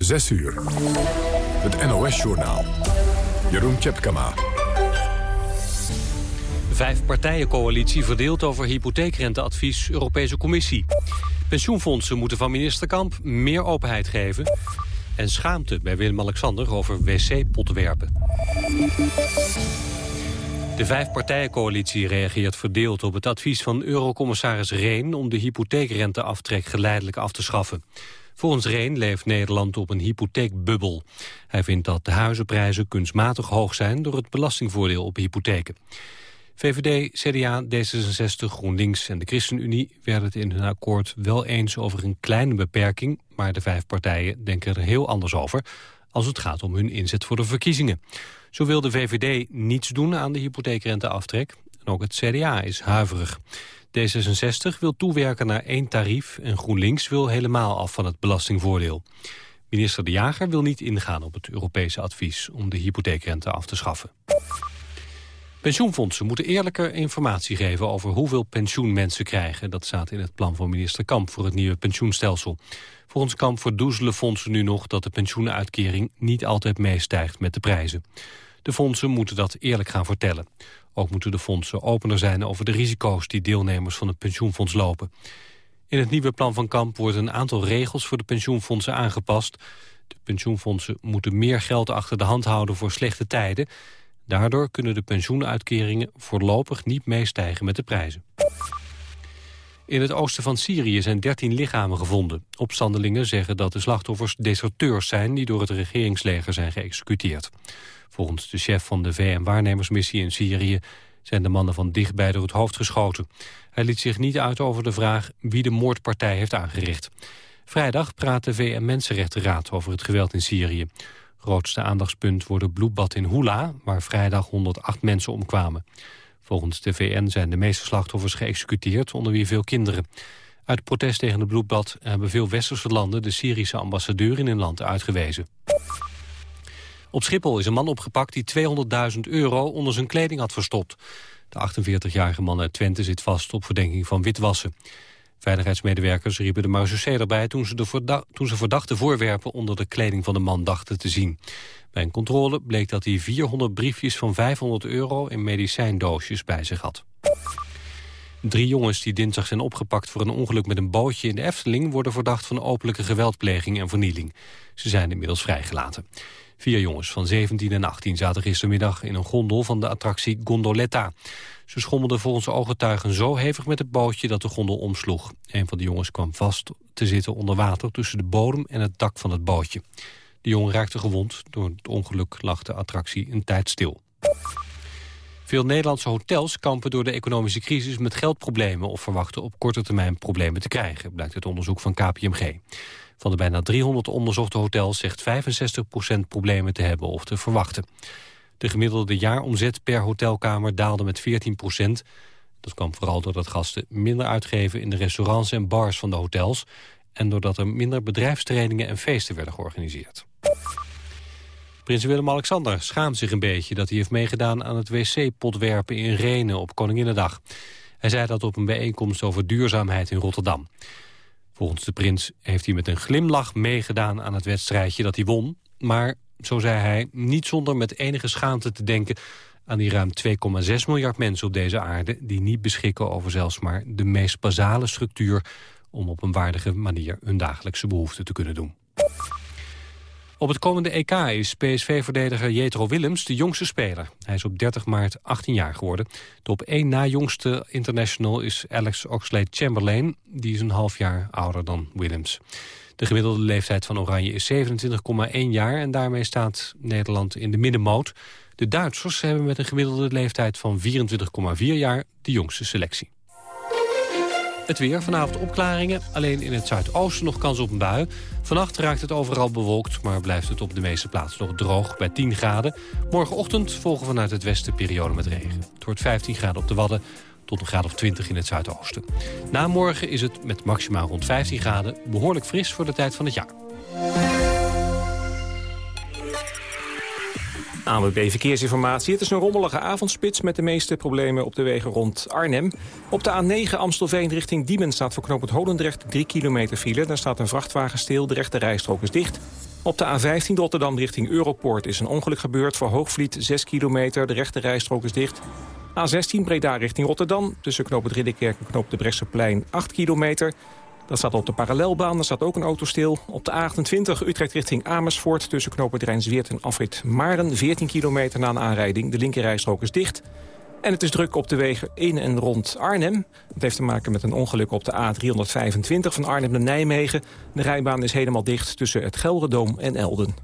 6 uur. Het NOS-journaal. Jeroen Tjepkama. Vijf partijencoalitie verdeeld over hypotheekrenteadvies Europese Commissie. Pensioenfondsen moeten van minister Kamp meer openheid geven. En schaamte bij Willem-Alexander over wc-potwerpen. De vijfpartijencoalitie reageert verdeeld op het advies van eurocommissaris Reen... om de hypotheekrenteaftrek geleidelijk af te schaffen. Volgens Reen leeft Nederland op een hypotheekbubbel. Hij vindt dat de huizenprijzen kunstmatig hoog zijn... door het belastingvoordeel op hypotheken. VVD, CDA, D66, GroenLinks en de ChristenUnie werden het in hun akkoord wel eens over een kleine beperking, maar de vijf partijen denken er heel anders over als het gaat om hun inzet voor de verkiezingen. Zo wil de VVD niets doen aan de hypotheekrenteaftrek en ook het CDA is huiverig. D66 wil toewerken naar één tarief en GroenLinks wil helemaal af van het belastingvoordeel. Minister De Jager wil niet ingaan op het Europese advies om de hypotheekrente af te schaffen. Pensioenfondsen moeten eerlijker informatie geven over hoeveel pensioen mensen krijgen. Dat staat in het plan van minister Kamp voor het nieuwe pensioenstelsel. Volgens Kamp verdoezelen fondsen nu nog dat de pensioenuitkering niet altijd meestijgt met de prijzen. De fondsen moeten dat eerlijk gaan vertellen. Ook moeten de fondsen opener zijn over de risico's die deelnemers van het pensioenfonds lopen. In het nieuwe plan van Kamp worden een aantal regels voor de pensioenfondsen aangepast. De pensioenfondsen moeten meer geld achter de hand houden voor slechte tijden Daardoor kunnen de pensioenuitkeringen voorlopig niet meestijgen met de prijzen. In het oosten van Syrië zijn 13 lichamen gevonden. Opstandelingen zeggen dat de slachtoffers deserteurs zijn... die door het regeringsleger zijn geëxecuteerd. Volgens de chef van de VN-waarnemersmissie in Syrië... zijn de mannen van dichtbij door het hoofd geschoten. Hij liet zich niet uit over de vraag wie de moordpartij heeft aangericht. Vrijdag praat de VN-Mensenrechtenraad over het geweld in Syrië. Grootste aandachtspunt wordt bloedbad in Hula... waar vrijdag 108 mensen omkwamen. Volgens de VN zijn de meeste slachtoffers geëxecuteerd... onder wie veel kinderen. Uit protest tegen het bloedbad hebben veel westerse landen... de Syrische ambassadeur in hun land uitgewezen. Op Schiphol is een man opgepakt die 200.000 euro onder zijn kleding had verstopt. De 48-jarige man uit Twente zit vast op verdenking van witwassen. Veiligheidsmedewerkers riepen de marechaussee erbij toen ze, de toen ze verdachte voorwerpen onder de kleding van de man dachten te zien. Bij een controle bleek dat hij 400 briefjes van 500 euro in medicijndoosjes bij zich had. Drie jongens die dinsdag zijn opgepakt voor een ongeluk met een bootje in de Efteling... worden verdacht van openlijke geweldpleging en vernieling. Ze zijn inmiddels vrijgelaten. Vier jongens van 17 en 18 zaten gistermiddag in een gondel van de attractie Gondoletta. Ze schommelden volgens ooggetuigen zo hevig met het bootje dat de gondel omsloeg. Een van de jongens kwam vast te zitten onder water tussen de bodem en het dak van het bootje. De jongen raakte gewond. Door het ongeluk lag de attractie een tijd stil. Veel Nederlandse hotels kampen door de economische crisis met geldproblemen... of verwachten op korte termijn problemen te krijgen, blijkt uit onderzoek van KPMG. Van de bijna 300 onderzochte hotels zegt 65% problemen te hebben of te verwachten. De gemiddelde jaaromzet per hotelkamer daalde met 14 procent. Dat kwam vooral doordat gasten minder uitgeven in de restaurants en bars van de hotels... en doordat er minder bedrijfstrainingen en feesten werden georganiseerd. Prins Willem-Alexander schaamt zich een beetje dat hij heeft meegedaan aan het wc-potwerpen in Renen op Koninginnedag. Hij zei dat op een bijeenkomst over duurzaamheid in Rotterdam. Volgens de prins heeft hij met een glimlach meegedaan aan het wedstrijdje dat hij won. Maar zo zei hij, niet zonder met enige schaamte te denken aan die ruim 2,6 miljard mensen op deze aarde... die niet beschikken over zelfs maar de meest basale structuur... om op een waardige manier hun dagelijkse behoeften te kunnen doen. Op het komende EK is PSV-verdediger Jetro Willems de jongste speler. Hij is op 30 maart 18 jaar geworden. De op één na jongste international is Alex Oxlade-Chamberlain. Die is een half jaar ouder dan Willems. De gemiddelde leeftijd van Oranje is 27,1 jaar... en daarmee staat Nederland in de middenmoot. De Duitsers hebben met een gemiddelde leeftijd van 24,4 jaar... de jongste selectie. Het weer, vanavond opklaringen. Alleen in het zuidoosten nog kans op een bui. Vannacht raakt het overal bewolkt, maar blijft het op de meeste plaatsen nog droog bij 10 graden. Morgenochtend volgen vanuit het westen periode met regen. Het wordt 15 graden op de Wadden tot een graad of 20 in het zuidoosten. Na morgen is het met maximaal rond 15 graden behoorlijk fris voor de tijd van het jaar. ANWB Verkeersinformatie. Het is een rommelige avondspits met de meeste problemen op de wegen rond Arnhem. Op de A9 Amstelveen richting Diemen staat voor knooppunt Holendrecht 3 kilometer file. Daar staat een vrachtwagen stil, de rechte rijstrook is dicht. Op de A15 Rotterdam richting Europoort is een ongeluk gebeurd. Voor Hoogvliet 6 kilometer, de rechte rijstrook is dicht. A16 Breda richting Rotterdam. Tussen knoop het Ridderkerk en knoop de Bresseplein 8 kilometer. Dat staat op de parallelbaan, daar staat ook een auto stil. Op de A28 Utrecht richting Amersfoort... tussen knoop het Rijnsweert en afrit Maren. 14 kilometer na een aanrijding. De linkerrijstrook is dicht. En het is druk op de wegen in en rond Arnhem. Dat heeft te maken met een ongeluk op de A325 van Arnhem naar Nijmegen. De rijbaan is helemaal dicht tussen het Gelredoom en Elden.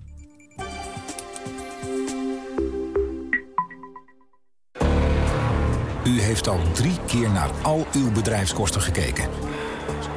U heeft al drie keer naar al uw bedrijfskosten gekeken.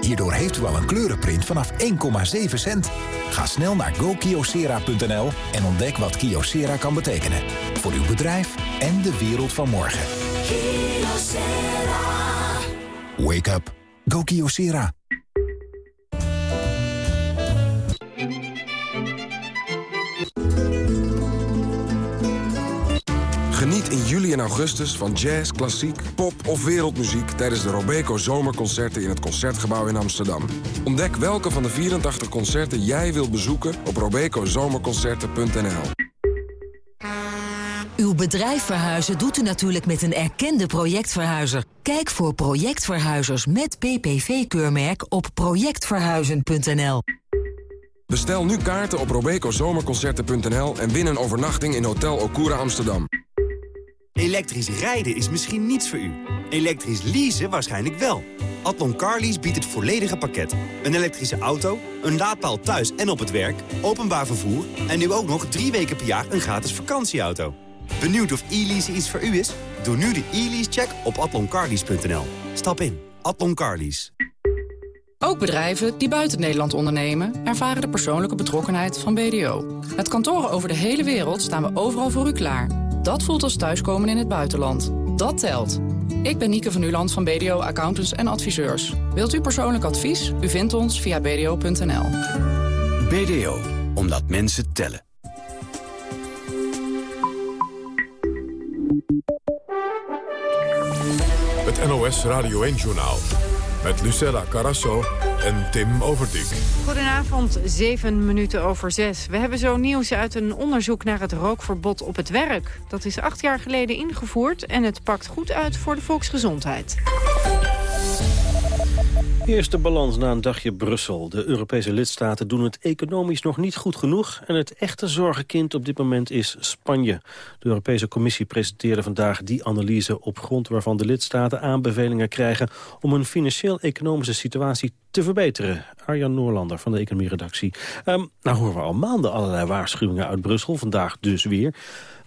Hierdoor heeft u al een kleurenprint vanaf 1,7 cent. Ga snel naar gokiosera.nl en ontdek wat Kiosera kan betekenen. Voor uw bedrijf en de wereld van morgen. Wake up. Go Kyocera. Geniet in juli en augustus van jazz, klassiek, pop of wereldmuziek... tijdens de Robeco Zomerconcerten in het Concertgebouw in Amsterdam. Ontdek welke van de 84 concerten jij wilt bezoeken op robecozomerconcerten.nl. Uw bedrijf verhuizen doet u natuurlijk met een erkende projectverhuizer. Kijk voor projectverhuizers met PPV-keurmerk op projectverhuizen.nl. Bestel nu kaarten op robecozomerconcerten.nl... en win een overnachting in Hotel Okura Amsterdam. Elektrisch rijden is misschien niets voor u. Elektrisch leasen waarschijnlijk wel. Atlon Carlease biedt het volledige pakket. Een elektrische auto, een laadpaal thuis en op het werk, openbaar vervoer... en nu ook nog drie weken per jaar een gratis vakantieauto. Benieuwd of e-lease iets voor u is? Doe nu de e-lease-check op atloncarlease.nl. Stap in. Atlon Carlease. Ook bedrijven die buiten Nederland ondernemen... ervaren de persoonlijke betrokkenheid van BDO. Met kantoren over de hele wereld staan we overal voor u klaar... Dat voelt als thuiskomen in het buitenland. Dat telt. Ik ben Nieke van Uland van BDO Accountants en Adviseurs. Wilt u persoonlijk advies? U vindt ons via bdo.nl. BDO, omdat mensen tellen. Het NOS Radio 1-journaal. Met Lucella Carasso en Tim Overdijk. Goedenavond, zeven minuten over zes. We hebben zo nieuws uit een onderzoek naar het rookverbod op het werk. Dat is acht jaar geleden ingevoerd en het pakt goed uit voor de volksgezondheid. Eerste balans na een dagje Brussel. De Europese lidstaten doen het economisch nog niet goed genoeg... en het echte zorgenkind op dit moment is Spanje. De Europese Commissie presenteerde vandaag die analyse... op grond waarvan de lidstaten aanbevelingen krijgen... om hun financieel-economische situatie te verbeteren. Arjan Noorlander van de economieredactie. Um, nou horen we al maanden allerlei waarschuwingen uit Brussel. Vandaag dus weer.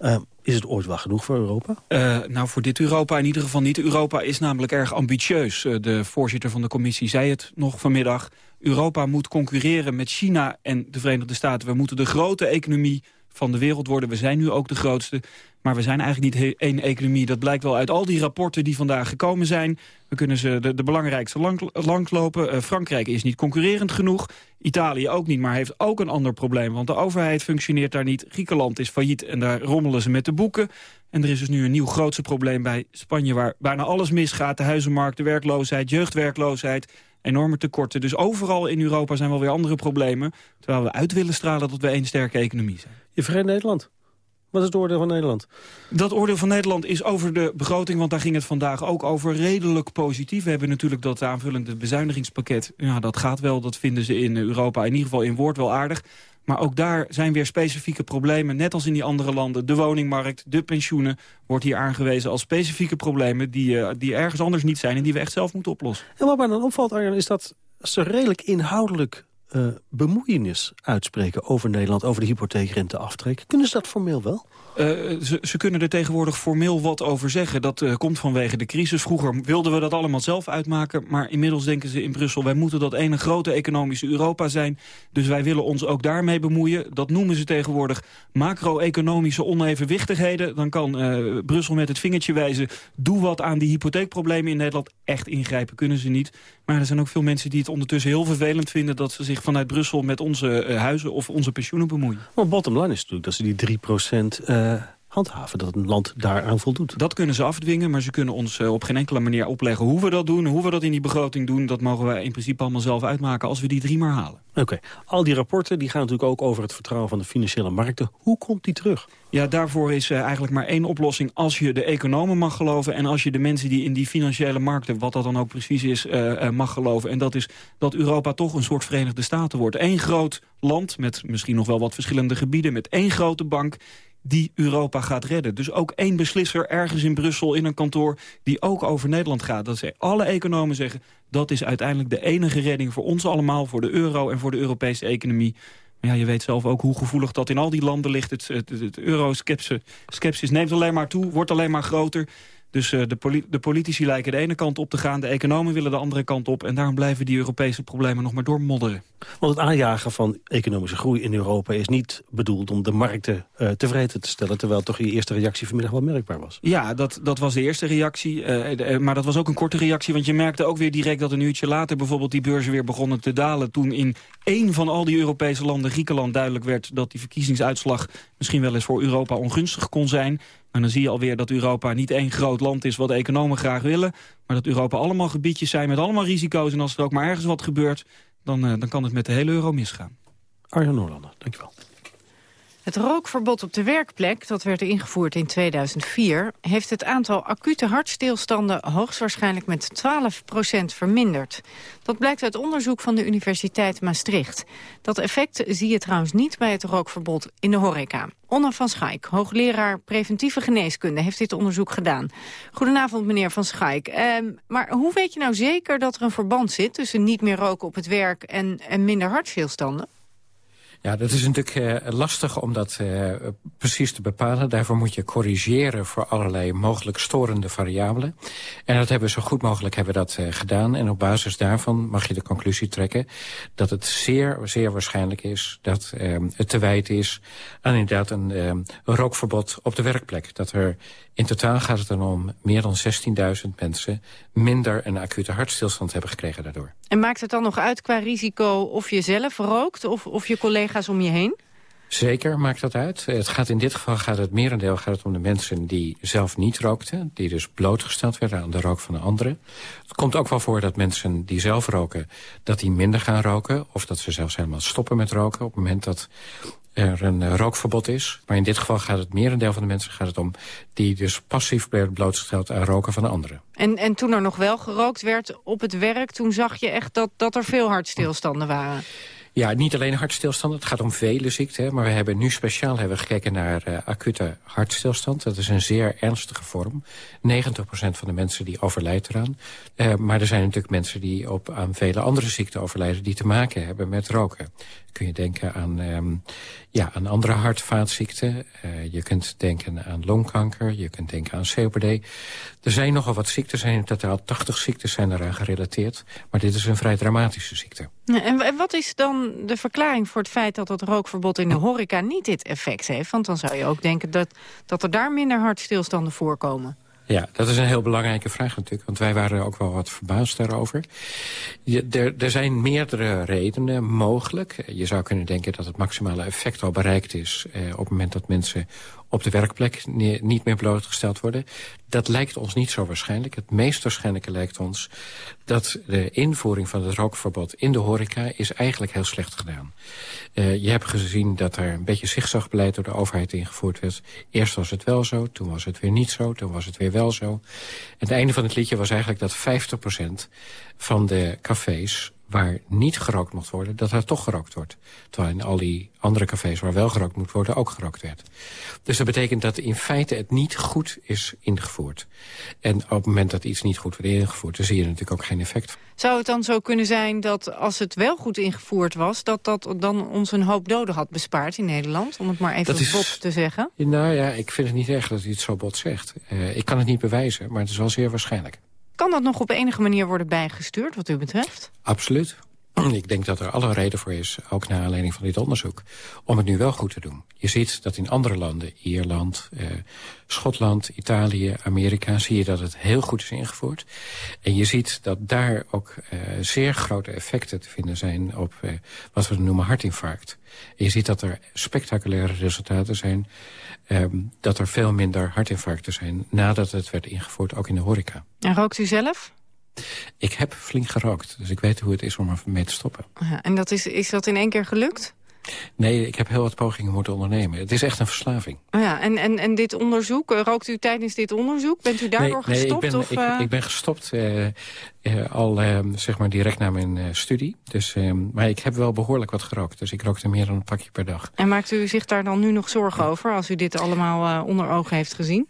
Uh, is het ooit wel genoeg voor Europa? Uh, nou, voor dit Europa in ieder geval niet. Europa is namelijk erg ambitieus. Uh, de voorzitter van de commissie zei het nog vanmiddag. Europa moet concurreren met China en de Verenigde Staten. We moeten de grote economie van de wereld worden. We zijn nu ook de grootste. Maar we zijn eigenlijk niet één economie. Dat blijkt wel uit al die rapporten die vandaag gekomen zijn. We kunnen ze de, de belangrijkste lang, langslopen. Uh, Frankrijk is niet concurrerend genoeg. Italië ook niet, maar heeft ook een ander probleem. Want de overheid functioneert daar niet. Griekenland is failliet en daar rommelen ze met de boeken. En er is dus nu een nieuw grootste probleem bij Spanje... waar bijna alles misgaat. De huizenmarkt, de werkloosheid, jeugdwerkloosheid enorme tekorten. Dus overal in Europa zijn wel weer andere problemen. Terwijl we uit willen stralen dat we één sterke economie zijn. Je vergeet Nederland. Wat is het oordeel van Nederland? Dat oordeel van Nederland is over de begroting, want daar ging het vandaag ook over, redelijk positief. We hebben natuurlijk dat aanvullende bezuinigingspakket. Ja, dat gaat wel, dat vinden ze in Europa in ieder geval in woord wel aardig. Maar ook daar zijn weer specifieke problemen, net als in die andere landen. De woningmarkt, de pensioenen, wordt hier aangewezen als specifieke problemen... die, uh, die ergens anders niet zijn en die we echt zelf moeten oplossen. En wat mij dan opvalt, Arjan, is dat ze redelijk inhoudelijk uh, bemoeienis uitspreken over Nederland... over de hypotheekrenteaftrek. Kunnen ze dat formeel wel? Uh, ze, ze, kunnen er tegenwoordig formeel wat over zeggen. Dat uh, komt vanwege de crisis. Vroeger wilden we dat allemaal zelf uitmaken. Maar inmiddels denken ze in Brussel... wij moeten dat ene grote economische Europa zijn. Dus wij willen ons ook daarmee bemoeien. Dat noemen ze tegenwoordig macro-economische onevenwichtigheden. Dan kan Brussel met het vingertje wijzen... doe wat aan die hypotheekproblemen in Nederland. Echt ingrijpen kunnen ze niet. Maar er zijn ook veel mensen die het ondertussen heel vervelend vinden... dat ze zich vanuit Brussel met onze uh, huizen of onze pensioenen bemoeien. Maar bottom line is natuurlijk dat ze die 3 procent... Uh, handhaven, dat een land daaraan voldoet. Dat kunnen ze afdwingen, maar ze kunnen ons uh, op geen enkele manier opleggen hoe we dat doen. Hoe we dat in die begroting doen, dat mogen wij in principe allemaal zelf uitmaken als we die drie maar halen. Oké, okay. al die rapporten die gaan natuurlijk ook over het vertrouwen van de financiële markten. Hoe komt die terug? Ja, daarvoor is uh, eigenlijk maar één oplossing als je de economen mag geloven... en als je de mensen die in die financiële markten, wat dat dan ook precies is, uh, uh, mag geloven. En dat is dat Europa toch een soort Verenigde Staten wordt. Eén groot land met misschien nog wel wat verschillende gebieden... met één grote bank die Europa gaat redden. Dus ook één beslisser ergens in Brussel in een kantoor... die ook over Nederland gaat. Dat ze alle economen zeggen... dat is uiteindelijk de enige redding voor ons allemaal... voor de euro en voor de Europese economie. Maar ja, je weet zelf ook hoe gevoelig dat in al die landen ligt. Het, het, het euro-skepsis neemt alleen maar toe, wordt alleen maar groter. Dus uh, de, poli de, politici lijken de ene kant op te gaan... de economen willen de andere kant op... en daarom blijven die Europese problemen nog maar doormodderen. Want het aanjagen van economische groei in Europa... is niet bedoeld om de markten uh, tevreden te stellen... terwijl toch je eerste reactie vanmiddag wel merkbaar was. Ja, dat, dat was de eerste reactie. Uh, de, maar dat was ook een korte reactie... want je merkte ook weer direct dat een uurtje later... bijvoorbeeld die beurzen weer begonnen te dalen... toen in één van al die Europese landen, Griekenland, duidelijk werd... dat die verkiezingsuitslag misschien wel eens voor Europa ongunstig kon zijn... En dan zie je alweer dat Europa niet één groot land is... wat economen graag willen, maar dat Europa allemaal gebiedjes zijn... met allemaal risico's. En als er ook maar ergens wat gebeurt... dan, uh, dan kan het met de hele euro misgaan. Arjan Noorlander, dankjewel. Het rookverbod op de werkplek, dat werd ingevoerd in 2004... heeft het aantal acute hartstilstanden hoogstwaarschijnlijk met 12% verminderd. Dat blijkt uit onderzoek van de Universiteit Maastricht. Dat effect zie je trouwens niet bij het rookverbod in de horeca. Onna van Schaik, hoogleraar preventieve geneeskunde, heeft dit onderzoek gedaan. Goedenavond, meneer van Schaik. Uh, maar hoe weet je nou zeker dat er een verband zit... tussen niet meer roken op het werk en, en minder hartstilstanden? Ja, dat is natuurlijk uh, lastig om dat uh, precies te bepalen. Daarvoor moet je corrigeren voor allerlei mogelijk storende variabelen. En dat hebben we zo goed mogelijk hebben dat uh, gedaan. En op basis daarvan mag je de conclusie trekken... dat het zeer, zeer waarschijnlijk is dat het te wijten is... aan inderdaad een rookverbod op de werkplek. Dat er in totaal gaat het dan om meer dan 16.000 mensen... minder een acute hartstilstand hebben gekregen daardoor. En maakt het dan nog uit qua risico of je zelf rookt... of, of je collega's om je heen? Zeker maakt dat uit. Het gaat in dit geval gaat het merendeel gaat het om de mensen die zelf niet rookten. Die dus blootgesteld werden aan de rook van de anderen. Het komt ook wel voor dat mensen die zelf roken, dat die minder gaan roken. Of dat ze zelfs helemaal stoppen met roken op het moment dat er een uh, rookverbod is. Maar in dit geval gaat het merendeel van de mensen gaat het om... die dus passief werden blootgesteld aan roken van de anderen. En, en toen er nog wel gerookt werd op het werk... toen zag je echt dat, dat er veel hartstilstanden waren? Ja, niet alleen hartstilstand. Het gaat om vele ziekten. Maar we hebben nu speciaal hebben gekeken naar uh, acute hartstilstand. Dat is een zeer ernstige vorm. 90% van de mensen die overlijdt eraan. Uh, maar er zijn natuurlijk mensen die op, aan vele andere ziekten overlijden... die te maken hebben met roken. Kun je denken aan, um, ja, aan andere hartvaatziekten. Uh, je kunt denken aan longkanker. Je kunt denken aan COPD. Er zijn nogal wat ziekten. Er zijn in totaal 80 ziektes zijn eraan gerelateerd. Maar dit is een vrij dramatische ziekte. En wat is dan de verklaring voor het feit dat het rookverbod in de horeca niet dit effect heeft? Want dan zou je ook denken dat, dat er daar minder hartstilstanden voorkomen. Ja, dat is een heel belangrijke vraag natuurlijk. Want wij waren ook wel wat verbaasd daarover. Er, er zijn meerdere redenen mogelijk. Je zou kunnen denken dat het maximale effect al bereikt is... Eh, op het moment dat mensen op de werkplek niet meer blootgesteld worden. Dat lijkt ons niet zo waarschijnlijk. Het meest waarschijnlijke lijkt ons dat de invoering van het rookverbod in de horeca is eigenlijk heel slecht gedaan. Uh, je hebt gezien dat er een beetje zigzagbeleid door de overheid ingevoerd werd. Eerst was het wel zo, toen was het weer niet zo, toen was het weer wel zo. En het einde van het liedje was eigenlijk dat 50% van de cafés waar niet gerookt mocht worden, dat er toch gerookt wordt. Terwijl in al die andere cafés waar wel gerookt moet worden, ook gerookt werd. Dus dat betekent dat in feite het niet goed is ingevoerd. En op het moment dat iets niet goed wordt ingevoerd, dan zie je natuurlijk ook geen effect. Zou het dan zo kunnen zijn dat als het wel goed ingevoerd was... dat dat dan ons een hoop doden had bespaard in Nederland? Om het maar even is, bot te zeggen. Nou ja, ik vind het niet erg dat hij het zo bot zegt. Uh, ik kan het niet bewijzen, maar het is wel zeer waarschijnlijk. Kan dat nog op enige manier worden bijgestuurd wat u betreft? Absoluut. Ik denk dat er alle reden voor is, ook naar aanleiding van dit onderzoek... om het nu wel goed te doen. Je ziet dat in andere landen, Ierland, eh, Schotland, Italië, Amerika... zie je dat het heel goed is ingevoerd. En je ziet dat daar ook eh, zeer grote effecten te vinden zijn... op eh, wat we noemen hartinfarct. En je ziet dat er spectaculaire resultaten zijn... Ehm, dat er veel minder hartinfarcten zijn nadat het werd ingevoerd, ook in de horeca. En rookt u zelf? Ik heb flink gerookt, dus ik weet hoe het is om ermee te stoppen. Ja, en dat is, is dat in één keer gelukt? Nee, ik heb heel wat pogingen moeten ondernemen. Het is echt een verslaving. Oh ja, en, en, en dit onderzoek, eh, rookt u tijdens dit onderzoek? Bent u daardoor nee, gestopt? Nee, ik ben, of, ik, uh... ik, ben gestopt uh, uh, al zeg maar direct na mijn studie. Dus, maar ik heb wel behoorlijk wat gerookt. Dus ik rookte meer dan een pakje per dag. En maakt u zich daar dan nu nog zorgen over... als u dit allemaal onder ogen heeft gezien?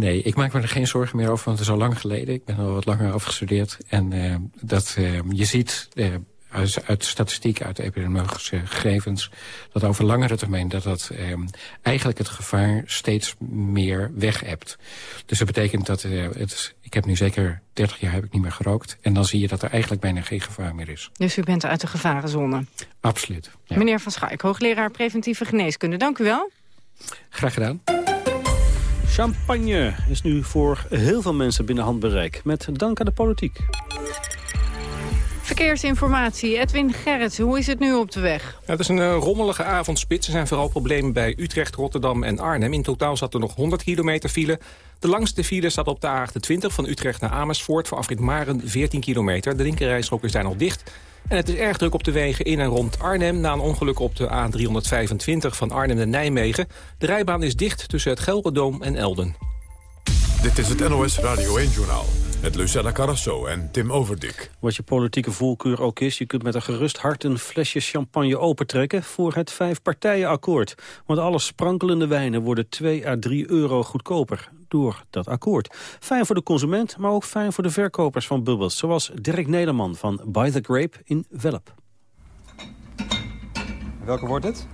Nee, ik maak me er geen zorgen meer over, want het is al lang geleden. Ik ben al wat langer afgestudeerd. En uh, dat, uh, je ziet uh, uit, uit statistiek, uit epidemiologische gegevens... dat over langere termijn dat dat eigenlijk het gevaar steeds meer weg hebt. Dus dat betekent dat het... Ik heb nu zeker 30 jaar heb ik niet meer gerookt. En dan zie je dat er eigenlijk bijna geen gevaar meer is. Dus u bent uit de gevarenzone? Absoluut. Ja. Meneer Van Schaik, hoogleraar preventieve geneeskunde. Dank u wel. Graag gedaan. Champagne is nu voor heel veel mensen binnen handbereik. Met dank aan de politiek. Verkeersinformatie, Edwin Gerrits, hoe is het nu op de weg? Ja, het is een uh, rommelige avondspits. Er zijn vooral problemen bij Utrecht, Rotterdam en Arnhem. In totaal zat er nog 100 kilometer file. De langste file staat op de A28 van Utrecht naar Amersfoort... voor afrit Maren 14 kilometer. De linkerrijstrook is daar nog dicht. En het is erg druk op de wegen in en rond Arnhem... na een ongeluk op de A325 van Arnhem naar Nijmegen. De rijbaan is dicht tussen het Gelredoom en Elden. Dit is het NOS Radio 1-journaal met Lucella Carrasso en Tim Overdik. Wat je politieke voorkeur ook is, je kunt met een gerust hart een flesje champagne opentrekken voor het vijfpartijenakkoord. Want alle sprankelende wijnen worden 2 à 3 euro goedkoper door dat akkoord. Fijn voor de consument, maar ook fijn voor de verkopers van bubbels, zoals Dirk Nederman van By the Grape in Velp. Welke wordt het?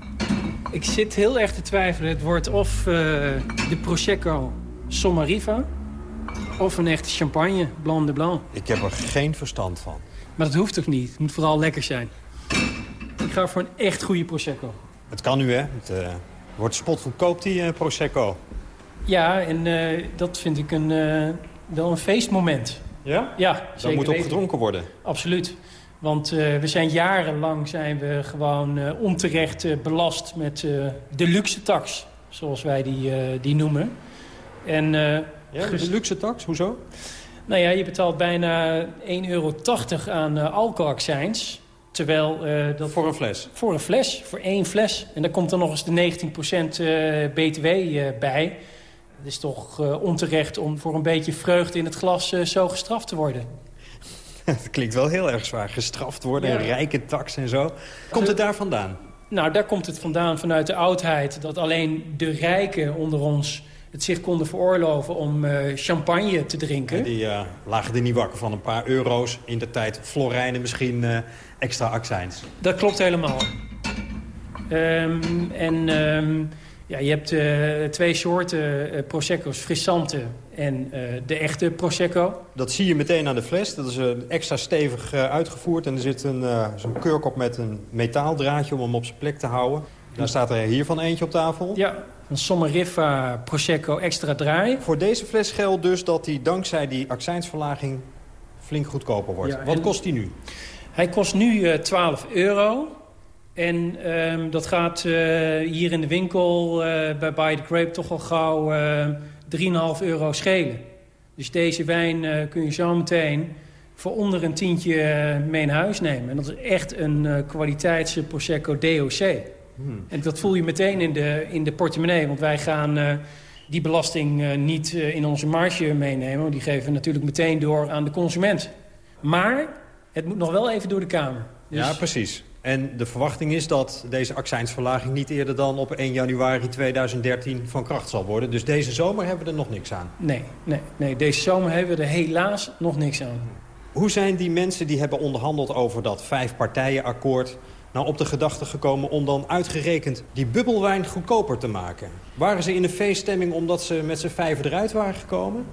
Ik zit heel erg te twijfelen. Het wordt of uh, de Prosecco Sommariva of een echte champagne, Blanc de Blanc. Ik heb er geen verstand van. Maar dat hoeft ook niet. Het moet vooral lekker zijn. Ik ga voor een echt goede Prosecco. Het kan nu, hè? Het uh, wordt spotgoedkoop, die uh, Prosecco. Ja, en uh, dat vind ik een, wel een feestmoment. Ja? Ja, Dat moet opgedronken worden. Absoluut. Want we zijn jarenlang zijn we gewoon onterecht belast met de luxe tax. Zoals wij die, die noemen. En ja, luxe tax, hoezo? Nou ja, je betaalt bijna 1,80 euro aan uh, alcoholaccijns. Terwijl... Uh, dat voor een fles? Voor een fles, voor één fles. En daar komt er nog eens de 19% uh, btw bij. Het is toch onterecht om voor een beetje vreugde in het glas zo gestraft te worden. dat klinkt wel heel erg zwaar. Gestraft worden, ja. rijke tax en zo. Komt het daar vandaan? Nou, daar komt het vandaan vanuit de oudheid. Dat alleen de rijken onder ons het zich konden veroorloven om uh, champagne te drinken. Die uh, lagen er niet wakker van een paar euro's. In de tijd florijnen misschien uh, extra accijns. Dat klopt helemaal. Um, en um, ja, je hebt twee soorten Prosecco's. Frissante en de echte Prosecco. Dat zie je meteen aan de fles. Dat is extra stevig uitgevoerd. En er zit een zo'n keurkop met een metaaldraadje om hem op zijn plek te houden. Daar staat er hiervan eentje op tafel. Ja, een Sommeriffa Prosecco extra draai. Voor deze fles geldt dus dat die dankzij die accijnsverlaging flink goedkoper wordt. Ja, Wat kost die nu? Hij kost nu uh, 12 euro. En um, dat gaat uh, hier in de winkel uh, bij By the Grape toch al gauw 3,5 euro schelen. Dus deze wijn kun je zo meteen voor onder een tientje mee naar huis nemen. En dat is echt een kwaliteits Prosecco DOC. Hmm. En dat voel je meteen in de, in de portemonnee. Want wij gaan uh, die belasting uh, niet uh, in onze marge meenemen. Die geven we natuurlijk meteen door aan de consument. Maar Het moet nog wel even door de Kamer. Dus... Ja, precies. En de verwachting is dat deze accijnsverlaging niet eerder dan op 1 januari 2013 van kracht zal worden. Dus deze zomer hebben we er nog niks aan. Nee, nee, nee deze zomer hebben we er helaas nog niks aan. Hoe zijn die mensen die hebben onderhandeld over dat vijfpartijenakkoord... nou op de gedachte gekomen om dan uitgerekend die bubbelwijn goedkoper te maken? Waren ze in een feeststemming omdat ze met z'n vijf eruit waren gekomen?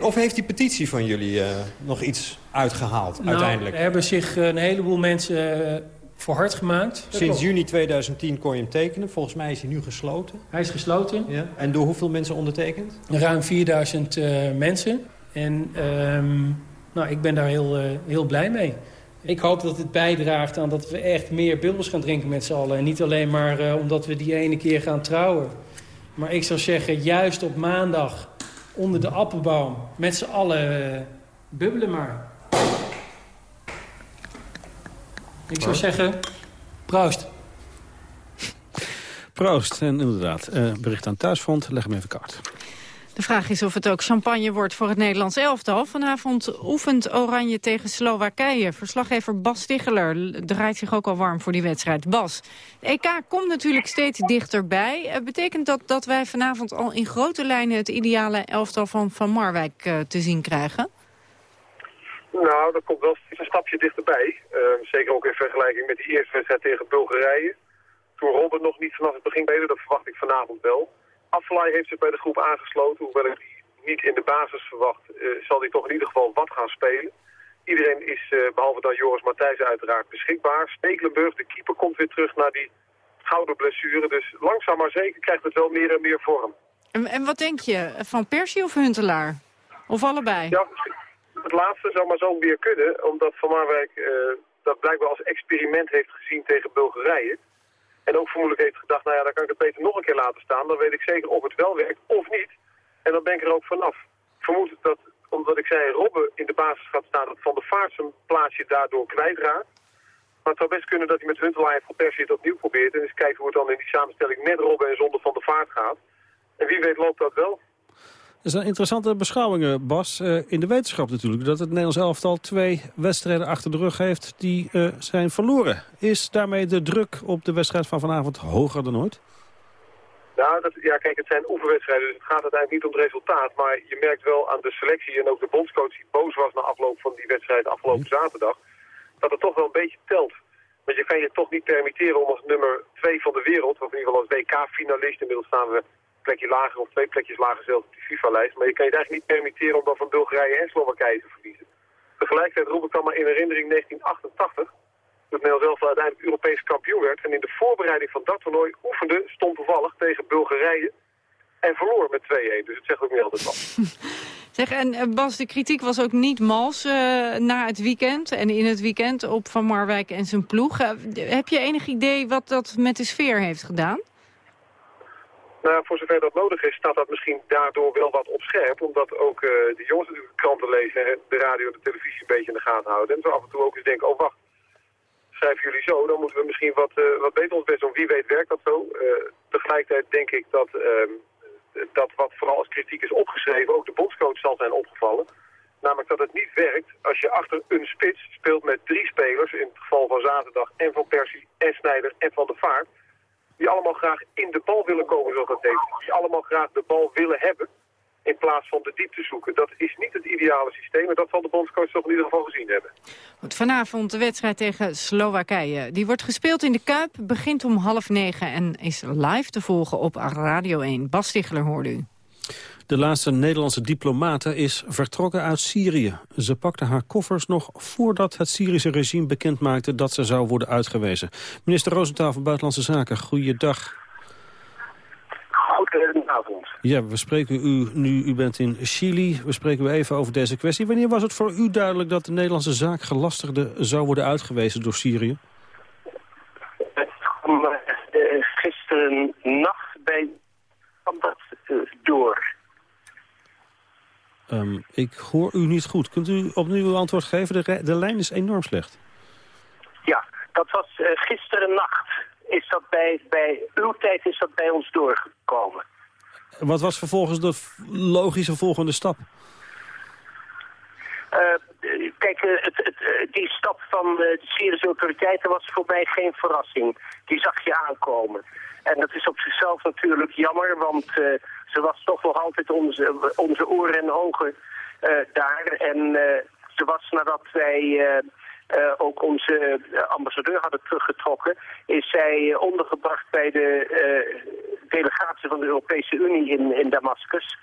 Of heeft die petitie van jullie uh, nog iets uitgehaald nou, uiteindelijk? Er hebben zich een heleboel mensen uh, voor hard gemaakt. Sinds juni 2010 kon je hem tekenen. Volgens mij is hij nu gesloten. Hij is gesloten. Ja. En door hoeveel mensen ondertekend? Ruim 4000 uh, mensen. En um, nou, ik ben daar heel, heel blij mee. Ik hoop dat het bijdraagt aan dat we echt meer bubbels gaan drinken met z'n allen. En niet alleen maar omdat we die ene keer gaan trouwen. Maar ik zou zeggen, juist op maandag onder de appelboom. Met z'n allen uh, bubbelen maar. Ik zou zeggen, proost. Proost. En inderdaad, uh, bericht aan Thuisfront. Leg hem even kaart. De vraag is of het ook champagne wordt voor het Nederlands elftal. Vanavond oefent Oranje tegen Slowakije. Verslaggever Bas Stiggeler draait zich ook al warm voor die wedstrijd. Bas, de EK komt natuurlijk steeds dichterbij. Uh, betekent dat dat wij vanavond al in grote lijnen... het ideale elftal van Van Marwijk uh, te zien krijgen? Nou, dat komt wel een stapje dichterbij. Uh, zeker ook in vergelijking met die eerste wedstrijd tegen Bulgarije. Toen Robben nog niet vanaf het begin spelen, dat verwacht ik vanavond wel. Affelay heeft zich bij de groep aangesloten. Hoewel ik die niet in de basis verwacht, uh, zal hij toch in ieder geval wat gaan spelen. Iedereen is, uh, behalve dan Joris Matthijs uiteraard, beschikbaar. Stekelenburg, de keeper, komt weer terug naar die schouderblessure. Dus langzaam maar zeker krijgt het wel meer en meer vorm. En, en wat denk je, van Persie of Huntelaar? Of allebei? Ja, het laatste zou maar zo weer kunnen, omdat Van Marwijk uh, dat blijkbaar als experiment heeft gezien tegen Bulgarije. En ook vermoedelijk heeft gedacht, nou ja, dan kan ik het beter nog een keer laten staan. Dan weet ik zeker of het wel werkt of niet. En dan ben ik er ook vanaf. Vermoed dat, omdat ik zei, Robben in de basis gaat staan, dat Van de Vaart zijn plaatsje daardoor kwijtraakt. Maar het zou best kunnen dat hij met Huntelaar en Van Persie het opnieuw probeert. En eens kijken hoe het dan in die samenstelling met Robben en zonder Van de Vaart gaat. En wie weet loopt dat wel. Dat zijn interessante beschouwingen, Bas. Uh, in de wetenschap natuurlijk. Dat het Nederlands elftal twee wedstrijden achter de rug heeft die uh, zijn verloren. Is daarmee de druk op de wedstrijd van vanavond hoger dan ooit? Nou, dat, ja, kijk, het zijn oefenwedstrijden, dus het gaat uiteindelijk niet om het resultaat. Maar je merkt wel aan de selectie en ook de bondscoach die boos was na afloop van die wedstrijd afgelopen zaterdag, dat het toch wel een beetje telt. Want je kan je toch niet permitteren om als nummer 2 van de wereld, of in ieder geval als WK-finalist, inmiddels staan we plekje lager of twee plekjes lager zelfs op die FIFA-lijst. Maar je kan je het eigenlijk niet permitteren om dan van Bulgarije en Slowakije te verliezen. Tegelijkertijd roep ik dan maar in herinnering 1988. Toen Nederland zelf uiteindelijk Europees kampioen werd. En in de voorbereiding van dat toernooi oefende stond toevallig tegen Bulgarije. En verloor met 2-1. Dus het zegt ook niet altijd wat. Zeg, en Bas, de kritiek was ook niet mals uh, na het weekend en in het weekend op Van Marwijk en zijn ploeg. Uh, heb je enig idee wat dat met de sfeer heeft gedaan? Nou, voor zover dat nodig is, staat dat misschien daardoor wel wat op scherp. Omdat ook uh, de jongens natuurlijk kranten lezen, de radio en de televisie een beetje in de gaten houden. En zo af en toe ook eens denken, oh wacht, schrijven jullie zo, dan moeten we misschien wat, uh, wat beter ons best doen. Wie weet werkt dat zo. Uh, tegelijkertijd denk ik dat, dat wat vooral als kritiek is opgeschreven, ook de bondscoach zal zijn opgevallen. Namelijk dat het niet werkt als je achter een spits speelt met drie spelers, in het geval van zaterdag en van Persie en Snijder en van de Vaart die allemaal graag in de bal willen komen, zoals dat heet. Die allemaal graag de bal willen hebben, in plaats van de diepte zoeken. Dat is niet het ideale systeem en dat zal de bondscoach toch in ieder geval gezien hebben. Goed, vanavond de wedstrijd tegen Slowakije. Die wordt gespeeld in de Kuip, begint om half negen en is live te volgen op Radio 1. Bas Stichler hoorde u. De laatste Nederlandse diplomate is vertrokken uit Syrië. Ze pakte haar koffers nog voordat het Syrische regime bekendmaakte dat ze zou worden uitgewezen. Minister Roosentaal van Buitenlandse Zaken, goeiedag. Goedenavond. Ja, we spreken u nu, u bent in Chili. We spreken u even over deze kwestie. Wanneer was het voor u duidelijk dat de Nederlandse zaakgelastigde zou worden uitgewezen door Syrië? Gisteren nacht bij door. Um, ik hoor u niet goed. Kunt u opnieuw uw antwoord geven? De, de lijn is enorm slecht. Ja, dat was uh, gisteren nacht. Is dat bij, bij uw tijd is dat bij ons doorgekomen. Wat was vervolgens de logische volgende stap? Uh, kijk, het, het, die stap van de Syrische autoriteiten was voor mij geen verrassing. Die zag je aankomen. En dat is op zichzelf natuurlijk jammer, want ze was toch nog altijd onze, onze oren en ogen daar. En ze was nadat wij ook onze ambassadeur hadden teruggetrokken, is zij ondergebracht bij de delegatie van de Europese Unie in, in Damascus.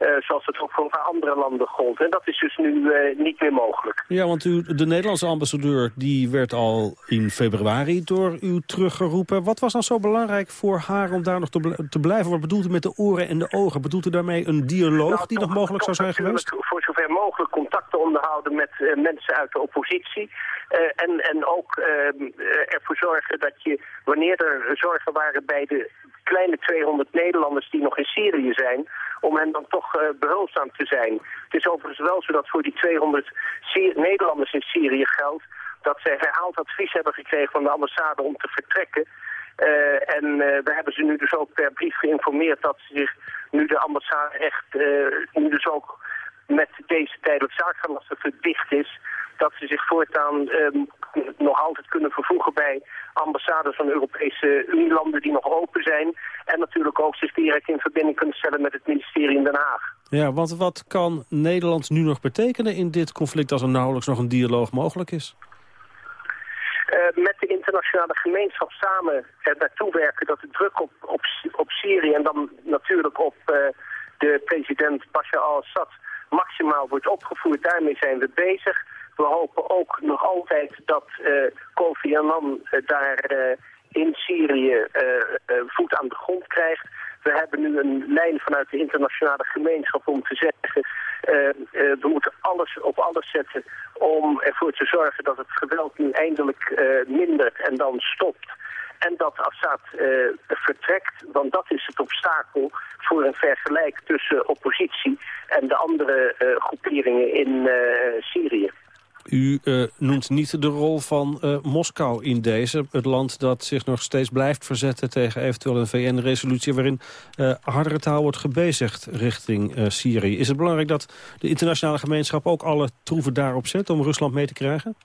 Uh, zoals het ook voor andere landen gold. En dat is dus nu uh, niet meer mogelijk. Ja, want u, de Nederlandse ambassadeur die werd al in februari door u teruggeroepen. Wat was dan zo belangrijk voor haar om daar nog te, te blijven? Wat bedoelt u met de oren en de ogen? Bedoelt u daarmee een dialoog nou, die nog mogelijk zou zijn geweest? Voor zover mogelijk contacten onderhouden met uh, mensen uit de oppositie. en, en ook ervoor zorgen dat je, wanneer er zorgen waren bij de kleine 200 Nederlanders die nog in Syrië zijn om hen dan toch uh, behulpzaam te zijn. Het is overigens wel zo dat voor die 200 Nederlanders in Syrië geldt dat zij herhaald advies hebben gekregen van de ambassade om te vertrekken. Uh, en uh, we hebben ze nu dus ook per brief geïnformeerd dat ze zich, nu de ambassade echt, nu dus ook met deze tijdelijk zaakgelastig verdicht is, dat ze zich voortaan um, nog altijd kunnen vervoegen bij ambassades van Europese Unielanden die nog open zijn. En natuurlijk ook zich direct in verbinding kunnen stellen met het ministerie in Den Haag. Ja, want wat kan Nederland nu nog betekenen in dit conflict als er nauwelijks nog een dialoog mogelijk is? Uh, met de internationale gemeenschap samen er naartoe werken dat de druk op, op, op Syrië en dan natuurlijk op uh, de president Bashar al-Assad maximaal wordt opgevoerd. Daarmee zijn we bezig. We hopen ook nog altijd dat uh, Kofi Annan uh, daar uh, in Syrië voet aan de grond krijgt. We hebben nu een lijn vanuit de internationale gemeenschap om te zeggen... we moeten alles op alles zetten om ervoor te zorgen dat het geweld nu eindelijk mindert en dan stopt. En dat Assad vertrekt, want dat is het obstakel voor een vergelijk tussen oppositie en de andere groeperingen in Syrië. U uh, noemt niet de rol van uh, Moskou in deze. Het land dat zich nog steeds blijft verzetten tegen eventueel een VN-resolutie... waarin uh, hardere taal wordt gebezigd richting Syrië. Is het belangrijk dat de internationale gemeenschap ook alle troeven daarop zet... om Rusland mee te krijgen?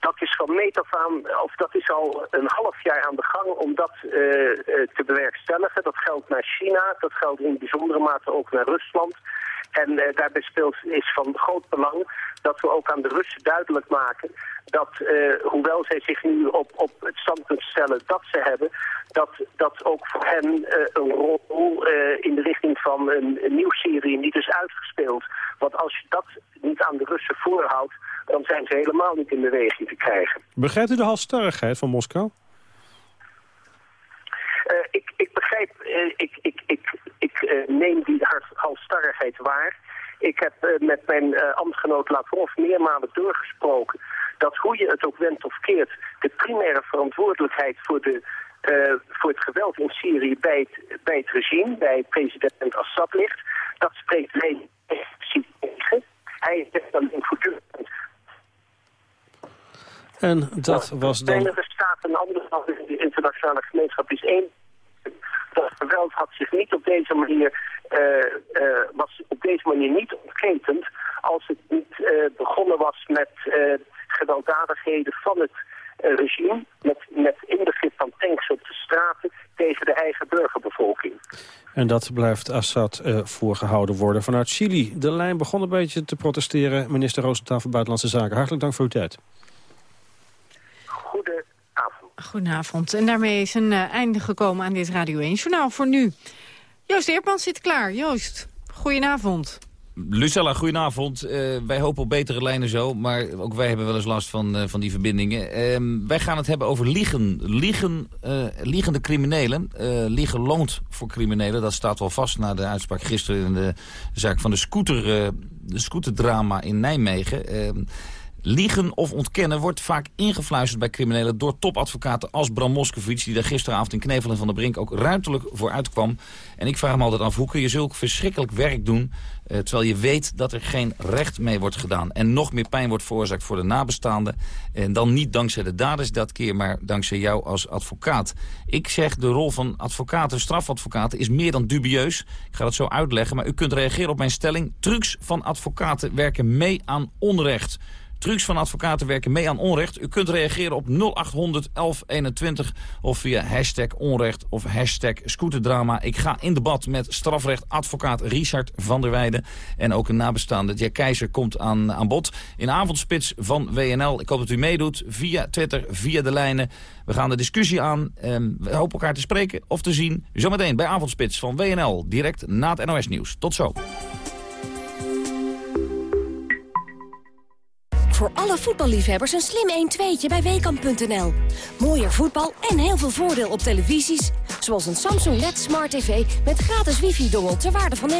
Dat is van meet af aan, of dat is al een half jaar aan de gang om dat te bewerkstelligen. Dat geldt naar China, dat geldt in bijzondere mate ook naar Rusland... En uh, daarbij speelt, is van groot belang dat we ook aan de Russen duidelijk maken dat, uh, hoewel zij zich nu op, op het standpunt stellen dat ze hebben, dat, dat ook voor hen uh, een rol in de richting van een, een nieuw Syrië niet is uitgespeeld. Want als je dat niet aan de Russen voorhoudt, dan zijn ze helemaal niet in beweging te krijgen. Begrijpt u de halstarrigheid van Moskou? Uh, ik, ik begrijp, uh, ik, ik, ik, ik uh, neem die halstarrigheid waar. Ik heb met mijn ambtgenoot Lavrov meermalen doorgesproken dat hoe je het ook wendt of keert, de primaire verantwoordelijkheid voor, de, voor het geweld in Syrië bij het, bij het regime, bij president Assad ligt. Dat spreekt alleen tegen. Hij zegt dan voortdurend en dat was dan... De Verenigde Staten en andere landen in de internationale gemeenschap is één. Dat geweld had zich niet op deze manier, uh, uh, was op deze manier niet ontketend als het niet uh, begonnen was met gewelddadigheden van het regime, met, met inbegrip van tanks op de straten tegen de eigen burgerbevolking. En dat blijft Assad voorgehouden worden. Vanuit Chili, de lijn begon een beetje te protesteren. Minister Roosentaal van Buitenlandse Zaken, hartelijk dank voor uw tijd. Goedenavond. En daarmee is een uh, einde gekomen aan dit Radio 1-journaal voor nu. Joost Eerpans zit klaar. Joost, goedenavond. Lucella, goedenavond. Uh, wij hopen op betere lijnen zo, maar ook wij hebben wel eens last van, uh, van die verbindingen. Uh, wij gaan het hebben over liegen. Liegen, liegende criminelen. liegen loont voor criminelen, dat staat wel vast na de uitspraak gisteren... in de zaak van de, scooter, de scooterdrama in Nijmegen... Liegen of ontkennen wordt vaak ingefluisterd bij criminelen... door topadvocaten als Bram Moskowitz... die daar gisteravond in Knevel en Van der Brink ook ruiterlijk voor uitkwam. En ik vraag me altijd af, hoe kun je zulk verschrikkelijk werk doen... Uh, terwijl je weet dat er geen recht mee wordt gedaan. En nog meer pijn wordt veroorzaakt voor de nabestaanden. En dan niet dankzij de daders dat keer, maar dankzij jou als advocaat. Ik zeg, de rol van advocaten, strafadvocaten, is meer dan dubieus. Ik ga dat zo uitleggen, maar u kunt reageren op mijn stelling. Trucs van advocaten werken mee aan onrecht. Trucs van advocaten werken mee aan onrecht. U kunt reageren op 0800 1121 of via hashtag onrecht of hashtag scooterdrama. Ik ga in debat met strafrechtadvocaat Richard van der Weijden. En ook een nabestaande Jack Keizer komt aan, aan bod. In avondspits van WNL. Ik hoop dat u meedoet via Twitter, via de lijnen. We gaan de discussie aan. Ehm, we hopen elkaar te spreken of te zien. Zometeen bij avondspits van WNL. Direct na het NOS Nieuws. Tot zo. Voor alle voetballiefhebbers een slim 1-2'tje bij Weekamp.nl. Mooier voetbal en heel veel voordeel op televisies. Zoals een Samsung LED Smart TV met gratis wifi-dongel ter waarde van 59,99.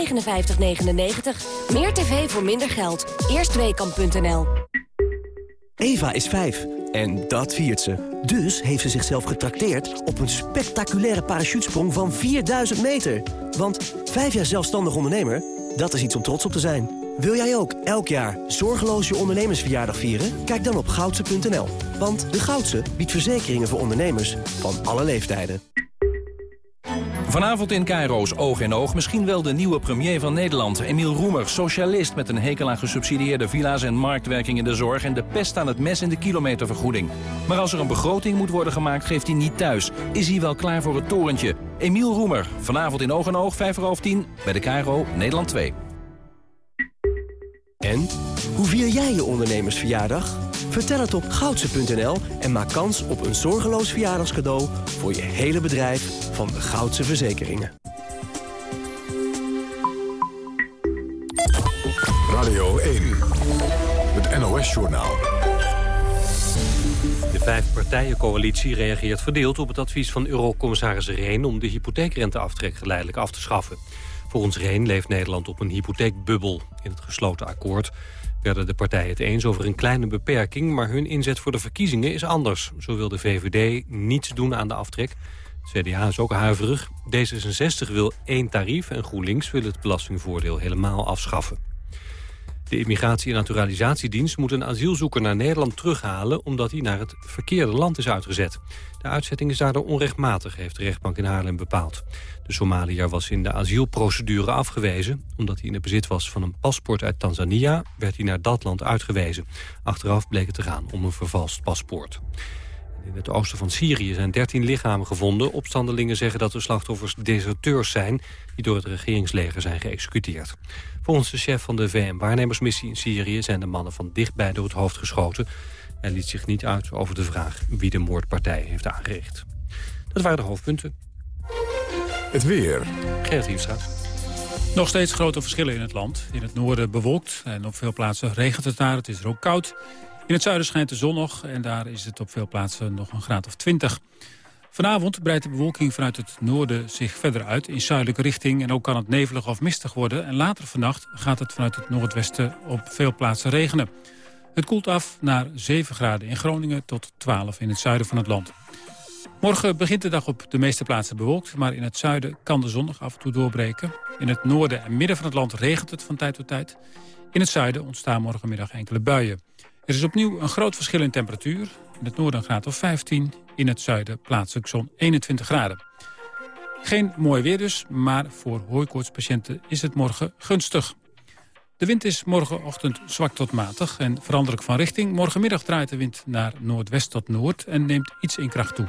Meer tv voor minder geld. Eerst Weekamp.nl. Eva is 5 en dat viert ze. Dus heeft ze zichzelf getrakteerd op een spectaculaire parachutesprong van 4000 meter. Want 5 jaar zelfstandig ondernemer, dat is iets om trots op te zijn. Wil jij ook elk jaar zorgeloos je ondernemersverjaardag vieren? Kijk dan op goudse.nl. Want de Goudse biedt verzekeringen voor ondernemers van alle leeftijden. Vanavond in Cairo's Oog in Oog misschien wel de nieuwe premier van Nederland. Emiel Roemer, socialist met een hekel aan gesubsidieerde villa's en marktwerking in de zorg... en de pest aan het mes in de kilometervergoeding. Maar als er een begroting moet worden gemaakt, geeft hij niet thuis. Is hij wel klaar voor het torentje? Emiel Roemer, vanavond in Oog en Oog, 5 over 10, bij de Cairo, Nederland 2. En? Hoe vier jij je ondernemersverjaardag? Vertel het op goudse.nl en maak kans op een zorgeloos verjaardagscadeau... voor je hele bedrijf van de Goudse Verzekeringen. Radio 1, het NOS-journaal. De vijfpartijencoalitie reageert verdeeld op het advies van eurocommissaris Reen... om de hypotheekrenteaftrek geleidelijk af te schaffen. Volgens Reen leeft Nederland op een hypotheekbubbel. In het gesloten akkoord werden de partijen het eens over een kleine beperking... maar hun inzet voor de verkiezingen is anders. Zo wil de VVD niets doen aan de aftrek. CDA is ook huiverig. D66 wil één tarief en GroenLinks wil het belastingvoordeel helemaal afschaffen. De Immigratie- en Naturalisatiedienst moet een asielzoeker naar Nederland terughalen... omdat hij naar het verkeerde land is uitgezet. De uitzetting is daardoor onrechtmatig, heeft de rechtbank in Haarlem bepaald. De Somaliër was in de asielprocedure afgewezen. Omdat hij in het bezit was van een paspoort uit Tanzania... werd hij naar dat land uitgewezen. Achteraf bleek het te gaan om een vervalst paspoort. In het oosten van Syrië zijn 13 lichamen gevonden. Opstandelingen zeggen dat de slachtoffers deserteurs zijn... die door het regeringsleger zijn geëxecuteerd. Volgens de chef van de VN-waarnemersmissie in Syrië... zijn de mannen van dichtbij door het hoofd geschoten. Hij liet zich niet uit over de vraag wie de moordpartij heeft aangericht. Dat waren de hoofdpunten. Het weer. Gerrit Hiemstra. Nog steeds grote verschillen in het land. In het noorden bewolkt en op veel plaatsen regent het daar. Het is er ook koud. In het zuiden schijnt de zon nog en daar is het op veel plaatsen nog een graad of 20. Vanavond breidt de bewolking vanuit het noorden zich verder uit in zuidelijke richting. En ook kan het nevelig of mistig worden. En later vannacht gaat het vanuit het noordwesten op veel plaatsen regenen. Het koelt af naar 7 graden in Groningen tot 12 in het zuiden van het land. Morgen begint de dag op de meeste plaatsen bewolkt... maar in het zuiden kan de zon nog af en toe doorbreken. In het noorden en midden van het land regent het van tijd tot tijd. In het zuiden ontstaan morgenmiddag enkele buien. Er is opnieuw een groot verschil in temperatuur. In het noorden een graad of 15, in het zuiden plaatselijk zo'n 21 graden. Geen mooi weer dus, maar voor hooikoortspatiënten is het morgen gunstig. De wind is morgenochtend zwak tot matig en veranderlijk van richting. Morgenmiddag draait de wind naar noordwest tot noord en neemt iets in kracht toe.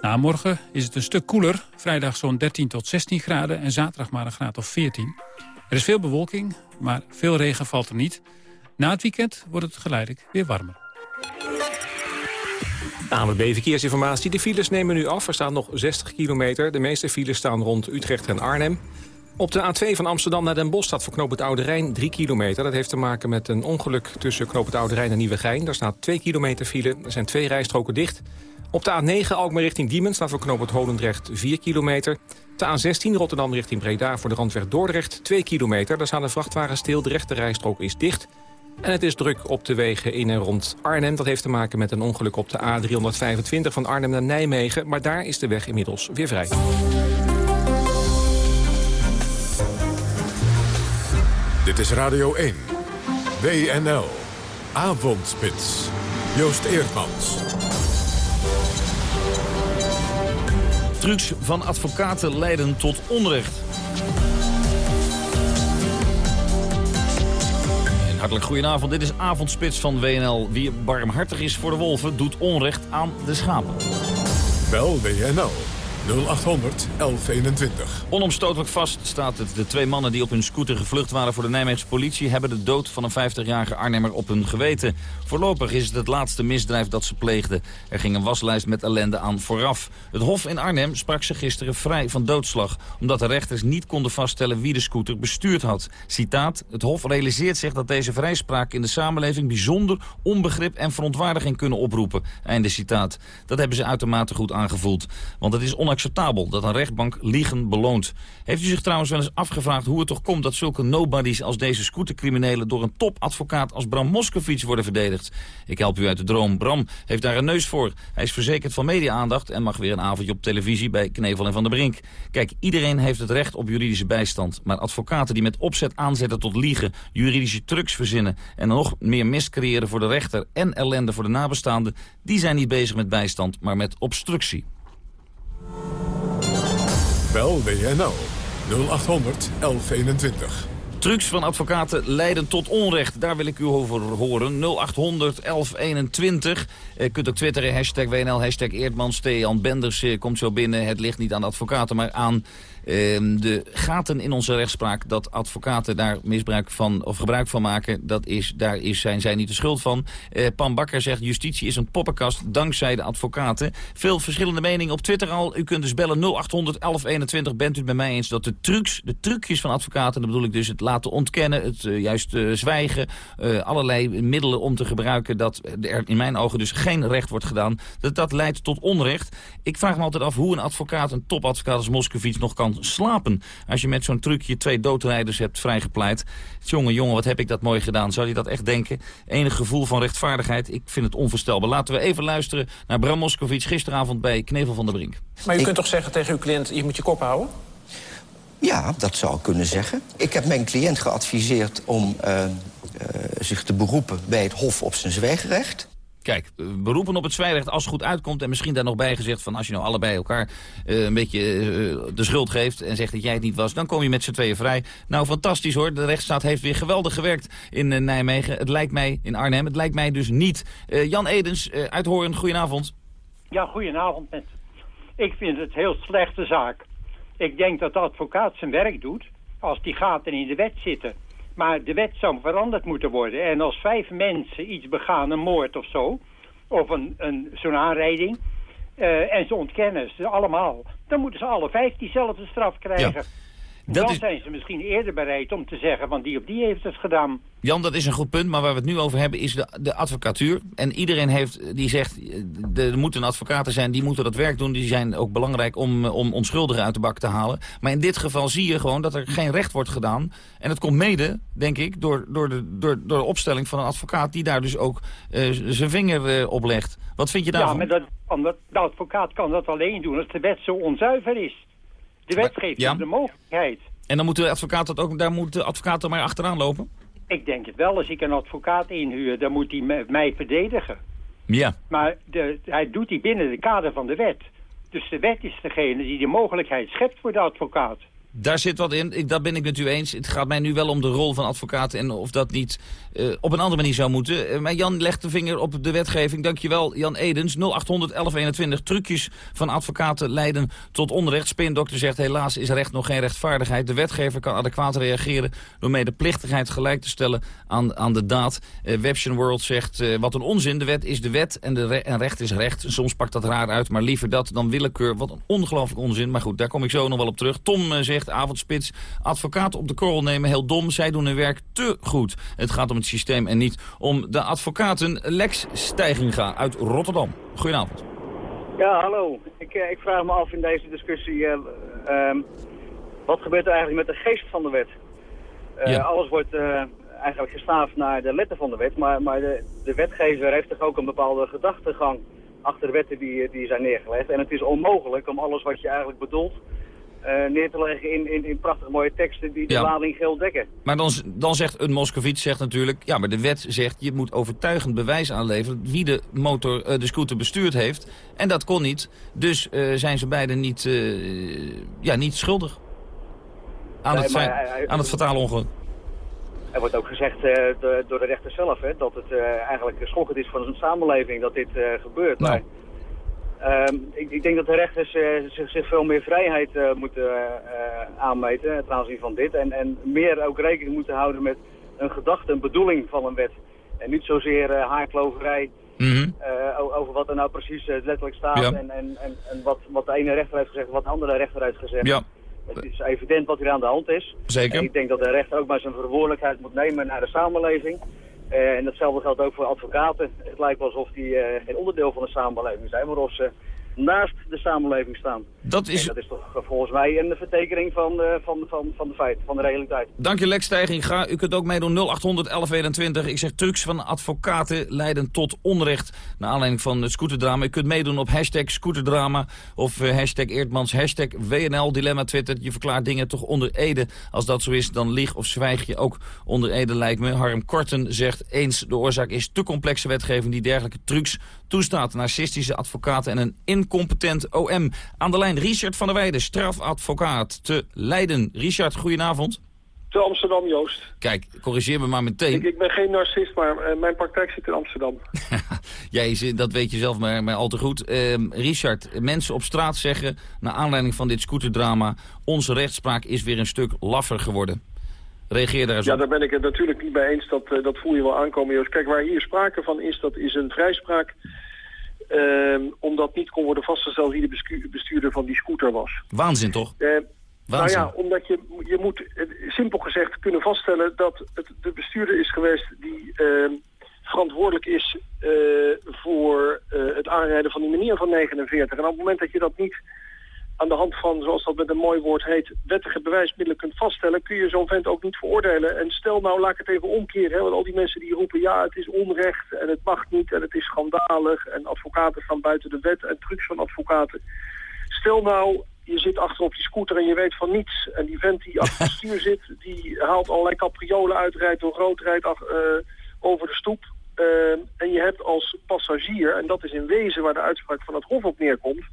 Na morgen is het een stuk koeler. Vrijdag zo'n 13 tot 16 graden en zaterdag maar een graad of 14. Er is veel bewolking, maar veel regen valt er niet. Na het weekend wordt het geleidelijk weer warmer. ANWB Verkeersinformatie. De files nemen nu af. Er staan nog 60 kilometer. De meeste files staan rond Utrecht en Arnhem. Op de A2 van Amsterdam naar Den Bosch staat voor Knoop het Oude Rijn 3 kilometer. Dat heeft te maken met een ongeluk tussen Knoop het Oude Rijn en Nieuwegein. Daar staat 2 kilometer file. Er zijn twee rijstroken dicht. Op de A9 Alkmaar richting Diemen staat voor Knoop het Holendrecht 4 kilometer. De A16 Rotterdam richting Breda voor de randweg Dordrecht 2 kilometer. Daar staan de vrachtwagen stil. De rechte rijstrook is dicht. En het is druk op de wegen in en rond Arnhem. Dat heeft te maken met een ongeluk op de A325 van Arnhem naar Nijmegen. Maar daar is de weg inmiddels weer vrij. Dit is Radio 1. WNL. Avondspits. Joost Eerdmans. Trucs van advocaten leiden tot onrecht. Hartelijk goedenavond, dit is Avondspits van WNL. Wie barmhartig is voor de wolven, doet onrecht aan de schapen. Bel WNL 0800 1121. Onomstotelijk vast staat het. De twee mannen die op hun scooter gevlucht waren voor de Nijmeegse politie... hebben de dood van een 50-jarige Arnhemmer op hun geweten. Voorlopig is het het laatste misdrijf dat ze pleegden. Er ging een waslijst met ellende aan vooraf. Het Hof in Arnhem sprak ze gisteren vrij van doodslag... omdat de rechters niet konden vaststellen wie de scooter bestuurd had. Citaat, het Hof realiseert zich dat deze vrijspraak in de samenleving... bijzonder onbegrip en verontwaardiging kunnen oproepen. Einde citaat. Dat hebben ze uitermate goed aangevoeld. Want het is onacceptabel dat een rechtbank liegen beloont. Heeft u zich trouwens wel eens afgevraagd hoe het toch komt... dat zulke nobodies als deze scootercriminelen... door een topadvocaat als Bram Moskowitz worden verdedigd? Ik help u uit de droom. Bram heeft daar een neus voor. Hij is verzekerd van media-aandacht... en mag weer een avondje op televisie bij Knevel en Van der Brink. Kijk, iedereen heeft het recht op juridische bijstand. Maar advocaten die met opzet aanzetten tot liegen... juridische trucs verzinnen... en nog meer mist creëren voor de rechter... en ellende voor de nabestaanden... die zijn niet bezig met bijstand, maar met obstructie. Bel WNL 0800 1121. Trucs van advocaten leiden tot onrecht. Daar wil ik u over horen. 0800 1121. Je kunt ook twitteren. Hashtag WNL, hashtag Eerdmans. Benders eh, komt zo binnen. Het ligt niet aan advocaten, maar aan Ehm, de gaten in onze rechtspraak dat advocaten daar misbruik van of gebruik van maken, dat is, daar is, zijn zij niet de schuld van. Uh, Pan Bakker zegt justitie is een poppenkast dankzij de advocaten. Veel verschillende meningen op Twitter al. U kunt dus bellen 0800 1121. Bent u het met mij eens dat de trucs, de trucjes van advocaten, dan bedoel ik dus het laten ontkennen, het uh, juist uh, zwijgen, allerlei middelen om te gebruiken dat er in mijn ogen dus geen recht wordt gedaan, dat dat leidt tot onrecht. Ik vraag me altijd af hoe een advocaat, een topadvocaat als Moskovits nog kan slapen. Als je met zo'n trucje twee doodrijders hebt vrijgepleit. Jongen, jongen, wat heb ik dat mooi gedaan. Zou je dat echt denken? Enig gevoel van rechtvaardigheid, ik vind het onvoorstelbaar. Laten we even luisteren naar Bram Moskowitz gisteravond bij Knevel van der Brink. Maar u kunt toch zeggen tegen uw cliënt, je moet je kop houden? Ja, dat zou ik kunnen zeggen. Ik heb mijn cliënt geadviseerd om uh, uh, zich te beroepen bij het Hof op zijn zwijgerecht. Kijk, beroepen op het zwijrecht als het goed uitkomt... en misschien daar nog bij gezegd van als je nou allebei elkaar uh, een beetje uh, de schuld geeft... en zegt dat jij het niet was, dan kom je met z'n tweeën vrij. Nou, fantastisch hoor. De rechtsstaat heeft weer geweldig gewerkt in uh, Nijmegen. Het lijkt mij, in Arnhem, het lijkt mij dus niet. Jan Edens, uit Hoorn, goedenavond. Ja, goedenavond. Met. Ik vind het heel slechte zaak. Ik denk dat de advocaat zijn werk doet als die gaten in de wet zitten... Maar de wet zou veranderd moeten worden. En als vijf mensen iets begaan, een moord of zo... of een, een, zo'n aanrijding... Uh, en ze ontkennen ze allemaal... dan moeten ze alle vijf diezelfde straf krijgen. Ja. Dat dan is... zijn ze misschien eerder bereid om te zeggen... van die op die heeft het gedaan. Jan, dat is een goed punt, maar waar we het nu over hebben is de, de advocatuur. En iedereen heeft, die zegt, er moeten advocaten zijn, die moeten dat werk doen. Die zijn ook belangrijk om, om onschuldigen uit de bak te halen. Maar in dit geval zie je gewoon dat er geen recht wordt gedaan. En dat komt mede, denk ik, door, door, de, door, door de opstelling van een advocaat... die daar dus ook uh, zijn vinger uh, op legt. Wat vind je daarvan? Ja, maar dat, de advocaat kan dat alleen doen als de wet zo onzuiver is. De wet geeft ja. de mogelijkheid. En dan moet de advocaat dat ook, daar moet de advocaat er maar achteraan lopen? Ik denk het wel. Als ik een advocaat inhuur, dan moet hij mij verdedigen. Ja. Maar de, hij doet die binnen de kader van de wet. Dus de wet is degene die de mogelijkheid schept voor de advocaat. Daar zit wat in, ik, dat ben ik met u eens. Het gaat mij nu wel om de rol van advocaat en of dat niet uh, op een andere manier zou moeten. Uh, maar Jan legt de vinger op de wetgeving. Dankjewel, Jan Edens. 0800 1121. Trucjes van advocaten leiden tot onrecht. Spindokter zegt helaas is recht nog geen rechtvaardigheid. De wetgever kan adequaat reageren door medeplichtigheid gelijk te stellen aan, aan de daad. Uh, World zegt wat een onzin. De wet is de wet en, de en recht is recht. Soms pakt dat raar uit, maar liever dat dan willekeur. Wat een ongelooflijk onzin. Maar goed, daar kom ik zo nog wel op terug. Tom zegt avondspits. Advocaten op de korrel nemen, heel dom. Zij doen hun werk te goed. Het gaat om het systeem en niet om de advocaten. Lex Stijginga uit Rotterdam. Goedenavond. Ja, hallo. Ik, ik vraag me af in deze discussie... Uh, uh, wat gebeurt er eigenlijk met de geest van de wet? Uh, ja. Alles wordt eigenlijk gestaafd naar de letter van de wet. Maar, maar de, de wetgever heeft toch ook een bepaalde gedachtegang achter de wetten die, die zijn neergelegd. En het is onmogelijk om alles wat je eigenlijk bedoelt eh, neer te leggen in, in, in prachtig mooie teksten die de Ja. lading geel dekken. Maar dan, dan zegt een Moscovici zegt natuurlijk... ja, maar de wet zegt je moet overtuigend bewijs aanleveren... wie de, motor, eh, de scooter bestuurd heeft. En dat kon niet. Dus eh, zijn ze beiden niet, eh, ja, niet schuldig. Aan, Nee, het, maar hij- aan het fatale ongeluk. Er wordt ook gezegd eh, do- door de rechter zelf hè, dat het eh, eigenlijk schokkend is voor een samenleving dat dit eh, gebeurt. Nou. Maar, ehm, ik, ik denk dat de rechters eh, zich, zich veel meer vrijheid eh, moeten eh, aanmeten ten aanzien van dit. En, en meer ook rekening moeten houden met een gedachte, een bedoeling van een wet. En niet zozeer haarkloverij o- over wat er nou precies letterlijk staat. Ja. En, en, en, en wat, wat de ene rechter heeft gezegd en wat de andere rechter heeft gezegd. Ja. Het is evident wat hier aan de hand is. Zeker. En ik denk dat de rechter ook maar zijn verantwoordelijkheid moet nemen naar de samenleving. Eh, en datzelfde geldt ook voor advocaten. Het lijkt alsof die eh, geen onderdeel van de samenleving zijn, maar of ze naast de samenleving staan. Dat is... En dat is toch eh, volgens mij een vertekering van, eh, van, van, van de feiten, van de realiteit. Dank je Lex Stijginga. U kunt ook meedoen 0800 1121. Ik zeg trucs van advocaten leiden tot onrecht. Naar aanleiding van het scooterdrama. U kunt meedoen op hashtag scooterdrama. Of eh, hashtag Eerdmans, hashtag WNL Dilemma Twitter. Je verklaart dingen toch onder ede. Als dat zo is, dan lieg of zwijg je ook onder ede lijkt me. Harm Korten zegt eens de oorzaak is te complexe wetgeving die dergelijke trucs toestaat. Narcistische advocaten en een incompetent OM. Aan de lijn Richard van der Weijden, strafadvocaat te Leiden. Richard, goedenavond. Te Amsterdam, Joost. Kijk, corrigeer me maar meteen. Ik, ik ben geen narcist, maar eh, mijn praktijk zit in Amsterdam. Jij, zit- dat weet je zelf maar, maar al te goed. Ehm, Richard, mensen op straat zeggen, naar aanleiding van dit scooterdrama... onze rechtspraak is weer een stuk laffer geworden. Reageer daar eens Ja, op. daar ben ik het natuurlijk niet mee eens. Dat, eh, dat voel je wel aankomen, Joost. Kijk, waar hier sprake van is, dat is een vrijspraak... ehm, omdat niet kon worden vastgesteld wie de bestuurder van die scooter was. Waanzin, toch? Eh, nou Waanzin. ja, omdat je, je moet eh, simpel gezegd kunnen vaststellen dat het de bestuurder is geweest die ehm, verantwoordelijk is eh, voor het aanrijden van die meneer van 49. En op het moment dat je dat niet aan de hand van, zoals dat met een mooi woord heet, wettige bewijsmiddelen kunt vaststellen, kun je zo'n vent ook niet veroordelen. En stel nou, laat ik het even omkeren, hè, want al die mensen die roepen, ja, het is onrecht en het mag niet en het is schandalig en advocaten staan buiten de wet en trucs van advocaten. Stel nou, je zit achter op je scooter en je weet van niets. En die vent die achter het stuur zit, die haalt allerlei capriolen uit, rijdt door rood, rijdt ach- eh, over de stoep. Eh, en je hebt als passagier, en dat is in wezen waar de uitspraak van het Hof op neerkomt,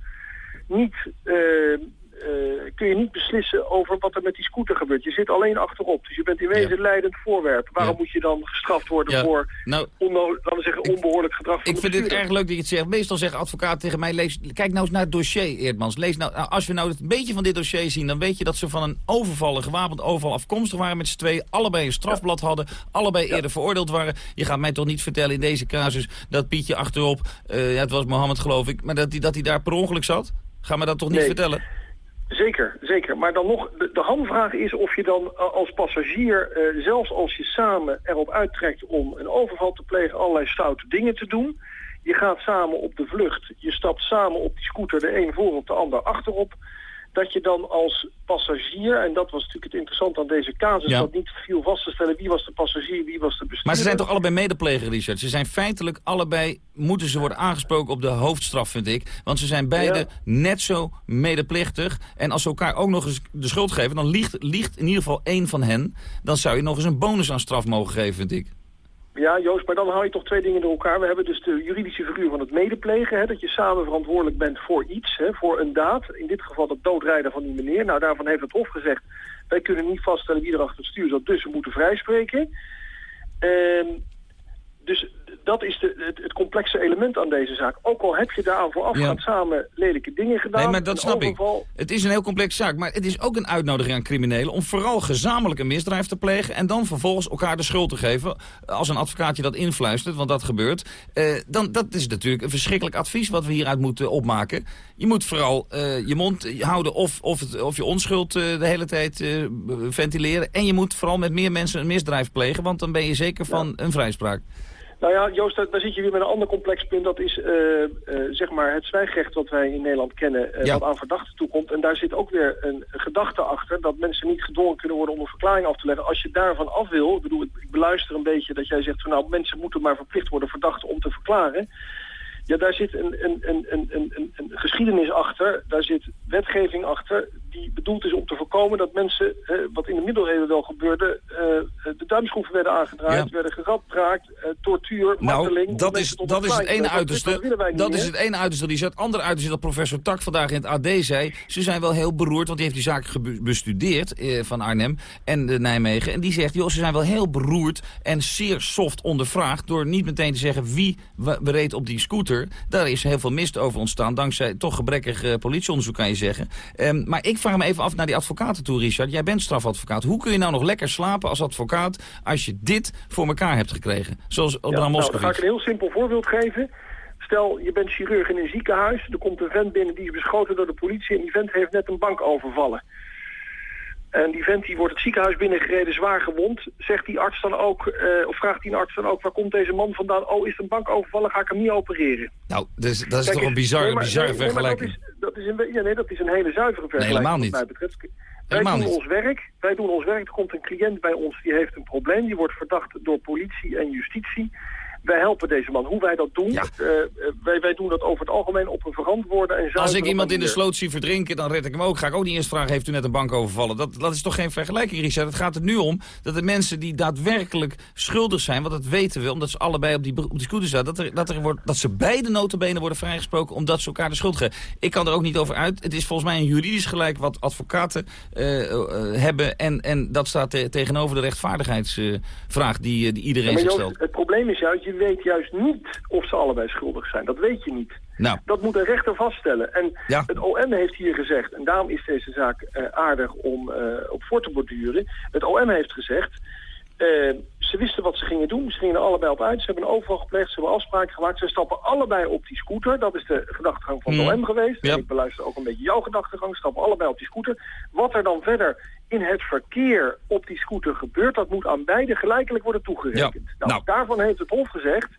niet, eh, eh, kun je niet beslissen over wat er met die scooter gebeurt. Je zit alleen achterop, dus je bent in wezen leidend voorwerp. Waarom moet je dan gestraft worden Ja, voor nou, laten we zeggen, onbehoorlijk gedrag van Ik vind het erg leuk dat je het zegt. Meestal zeggen advocaten tegen mij, lees, kijk nou eens naar het dossier, Eerdmans. Lees nou, nou, als we nou het beetje van dit dossier zien, dan weet je dat ze van een overval, een gewapend overval afkomstig waren met z'n twee. Allebei een strafblad hadden, allebei eerder veroordeeld waren. Je gaat mij toch niet vertellen in deze casus dat Pietje achterop, eh, ja, het was Mohammed geloof ik, maar dat hij dat hij daar per ongeluk zat? Ga me dat toch niet Nee. vertellen? Zeker, zeker. Maar dan nog, de, de hamvraag is of je dan eh, als passagier, eh, zelfs als je samen erop uittrekt om een overval te plegen, allerlei stoute dingen te doen. Je gaat samen op de vlucht, je stapt samen op die scooter, de een voor op de ander achterop. Dat je dan als passagier, en dat was natuurlijk het interessante aan deze casus, Ja. dat niet viel vast te stellen wie was de passagier, wie was de bestuurder. Maar ze zijn toch allebei medepleger, Richard? Ze zijn feitelijk allebei, moeten ze worden aangesproken op de hoofdstraf, vind ik. Want ze zijn beide net zo medeplichtig. En als ze elkaar ook nog eens de schuld geven, dan liegt, liegt in ieder geval één van hen. Dan zou je nog eens een bonus aan straf mogen geven, vind ik. Ja, Joost, maar dan hou je toch twee dingen door elkaar. We hebben dus de juridische figuur van het medeplegen. Hè, dat je samen verantwoordelijk bent voor iets, hè, voor een daad. In dit geval het doodrijden van die meneer. Nou, daarvan heeft het Hof gezegd... wij kunnen niet vaststellen wie er achter het stuur zat, dus we moeten vrijspreken. Ehm, dus dat is de, het, het complexe element aan deze zaak. Ook al heb je daaraan voorafgaand samen lelijke dingen gedaan... Nee, maar dat snap ik. Het is een heel complexe zaak, maar het is ook een uitnodiging aan criminelen... om vooral gezamenlijk een misdrijf te plegen... en dan vervolgens elkaar de schuld te geven. Als een advocaat je dat influistert, want dat gebeurt... eh, dan dat is natuurlijk een verschrikkelijk advies wat we hieruit moeten opmaken. Je moet vooral eh, je mond houden of, of, het, of je onschuld eh, de hele tijd ventileren... en je moet vooral met meer mensen een misdrijf plegen... want dan ben je zeker van een vrijspraak. Nou ja, Joost, daar, zit je weer met een ander complex punt. Dat is eh, eh, zeg maar het zwijgrecht wat wij in Nederland kennen, Ja. wat aan verdachten toekomt. En daar zit ook weer een gedachte achter dat mensen niet gedwongen kunnen worden om een verklaring af te leggen. Als je daarvan af wil, ik bedoel, ik beluister een beetje dat jij zegt van nou, mensen moeten maar verplicht worden verdachten om te verklaren. Ja, daar zit een, een, een, een, een- een geschiedenis achter, daar zit wetgeving achter... die bedoeld is om te voorkomen dat mensen, eh, wat in de middeleeuwen wel gebeurde... eh, de duimschroeven werden aangedraaid, werden geradbraakt, eh, tortuur, marteling... Nou, dat is, dat is het ene uiterste. Dat, Dat is het ene uiterste. Die. Het andere uiterste dat professor Tak vandaag in het AD zei. Ze zijn wel heel beroerd, want die heeft die zaak bestudeerd eh, van Arnhem en de Nijmegen. En die zegt, joh, ze zijn wel heel beroerd en zeer soft ondervraagd... door niet meteen te zeggen wie bereed op die scooter. Daar is heel veel mist over ontstaan, dankzij toch gebrekkig eh, politieonderzoek, kan je zeggen. Ehm, maar ik vraag me even af naar die advocaten toe, Richard. Jij bent strafadvocaat. Hoe kun je nou nog lekker slapen als advocaat... als je dit voor elkaar hebt gekregen? Zoals Ja, Bram nou, dan ga ik een heel simpel voorbeeld geven. Stel, je bent chirurg in een ziekenhuis. Er komt een vent binnen die is beschoten door de politie... en die vent heeft net een bank overvallen. En die vent die wordt het ziekenhuis binnengereden, zwaar gewond. Zegt die arts dan ook, eh, of vraagt die arts dan ook... waar komt deze man vandaan? Oh, is het een bank overvallen? Ga ik hem niet opereren. Nou, dat is, dat is Kijk toch een bizarre, nee, maar- bizarre nee, vergelijking. Dat is, dat, is een, ja, nee, dat is een hele zuivere vergelijking helemaal wat niet. mij betreft. Wij doen niet. ons werk. Wij doen ons werk. Er komt een cliënt bij ons die heeft een probleem. Die wordt verdacht door politie en justitie. Wij helpen deze man. Hoe wij dat doen, eh, eh, wij, wij doen dat over het algemeen op een verantwoorde en Als ik iemand in de sloot zie verdrinken, dan red ik hem ook. Ga ik ook niet eerst vragen, heeft u net een bank overvallen? Dat, dat is toch geen vergelijking, Richard? Het gaat er nu om dat de mensen die daadwerkelijk schuldig zijn... want dat weten we, omdat ze allebei op die, op die scooter staan... Dat, er, dat, er wordt, dat ze beide notabenen worden vrijgesproken... omdat ze elkaar de schuld geven. Ik kan er ook niet over uit. Het is volgens mij een juridisch gelijk wat advocaten eh, hebben... En, en dat staat te- tegenover de rechtvaardigheidsvraag die, die iedereen Ja, zich stelt. het probleem is juist, je weet juist niet of ze allebei schuldig zijn. Dat weet je niet. Nou, Dat moet een rechter vaststellen. En het OM heeft hier gezegd, en daarom is deze zaak eh, aardig om eh, op voor te borduren. Het OM heeft gezegd, eh, ze wisten wat ze gingen doen. Ze gingen er allebei op uit. Ze hebben een overval gepleegd, ze hebben afspraken gemaakt. Ze stappen allebei op die scooter. Dat is de gedachtegang van Mhm. OM geweest. En ik beluister ook een beetje jouw gedachtegang. Ze stappen allebei op die scooter. Wat er dan verder in het verkeer op die scooter gebeurt... dat moet aan beide gelijkelijk worden toegerekend. Nou, daarvan heeft het Hof gezegd...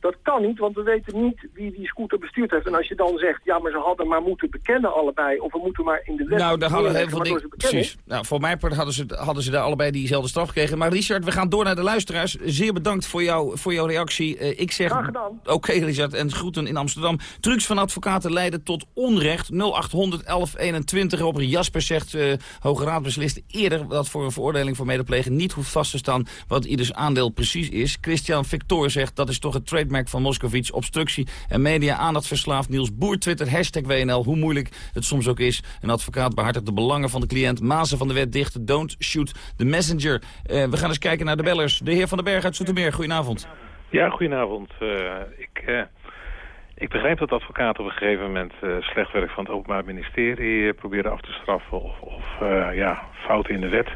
Dat kan niet, want we weten niet wie die scooter bestuurd heeft. En als je dan zegt, ja, maar ze hadden maar moeten bekennen allebei... of we moeten maar in de wet... Nou, daar hadden heel veel dingen. Precies. Nou, voor mij part hadden ze, hadden ze daar allebei diezelfde straf gekregen. Maar Richard, we gaan door naar de luisteraars. Zeer bedankt voor, jou, voor jouw reactie. Eh, ik zeg. Graag gedaan. Oké, Richard, en groeten in Amsterdam. Trucs van advocaten leiden tot onrecht. 0800 1121. Robert Jasper zegt, eh Hoge Raad beslist eerder dat voor een veroordeling voor medeplegen niet hoeft vast te staan wat ieders aandeel precies is. Christian Victor zegt dat is toch het trademark van Moskovits obstructie en media aandacht verslaafd. Niels Boer twittert hashtag WNL, hoe moeilijk het soms ook is. Een advocaat behartigt de belangen van de cliënt. Mazen van de wet dicht, don't shoot the messenger. Eh, we gaan eens kijken naar de bellers. De heer Van den Berg uit Zoetermeer, goedenavond. Ja, goedenavond. Eh, ik, eh, ik begrijp dat advocaten op een gegeven moment slecht werk van het Openbaar Ministerie proberen af te straffen of, of ja, fouten in de wet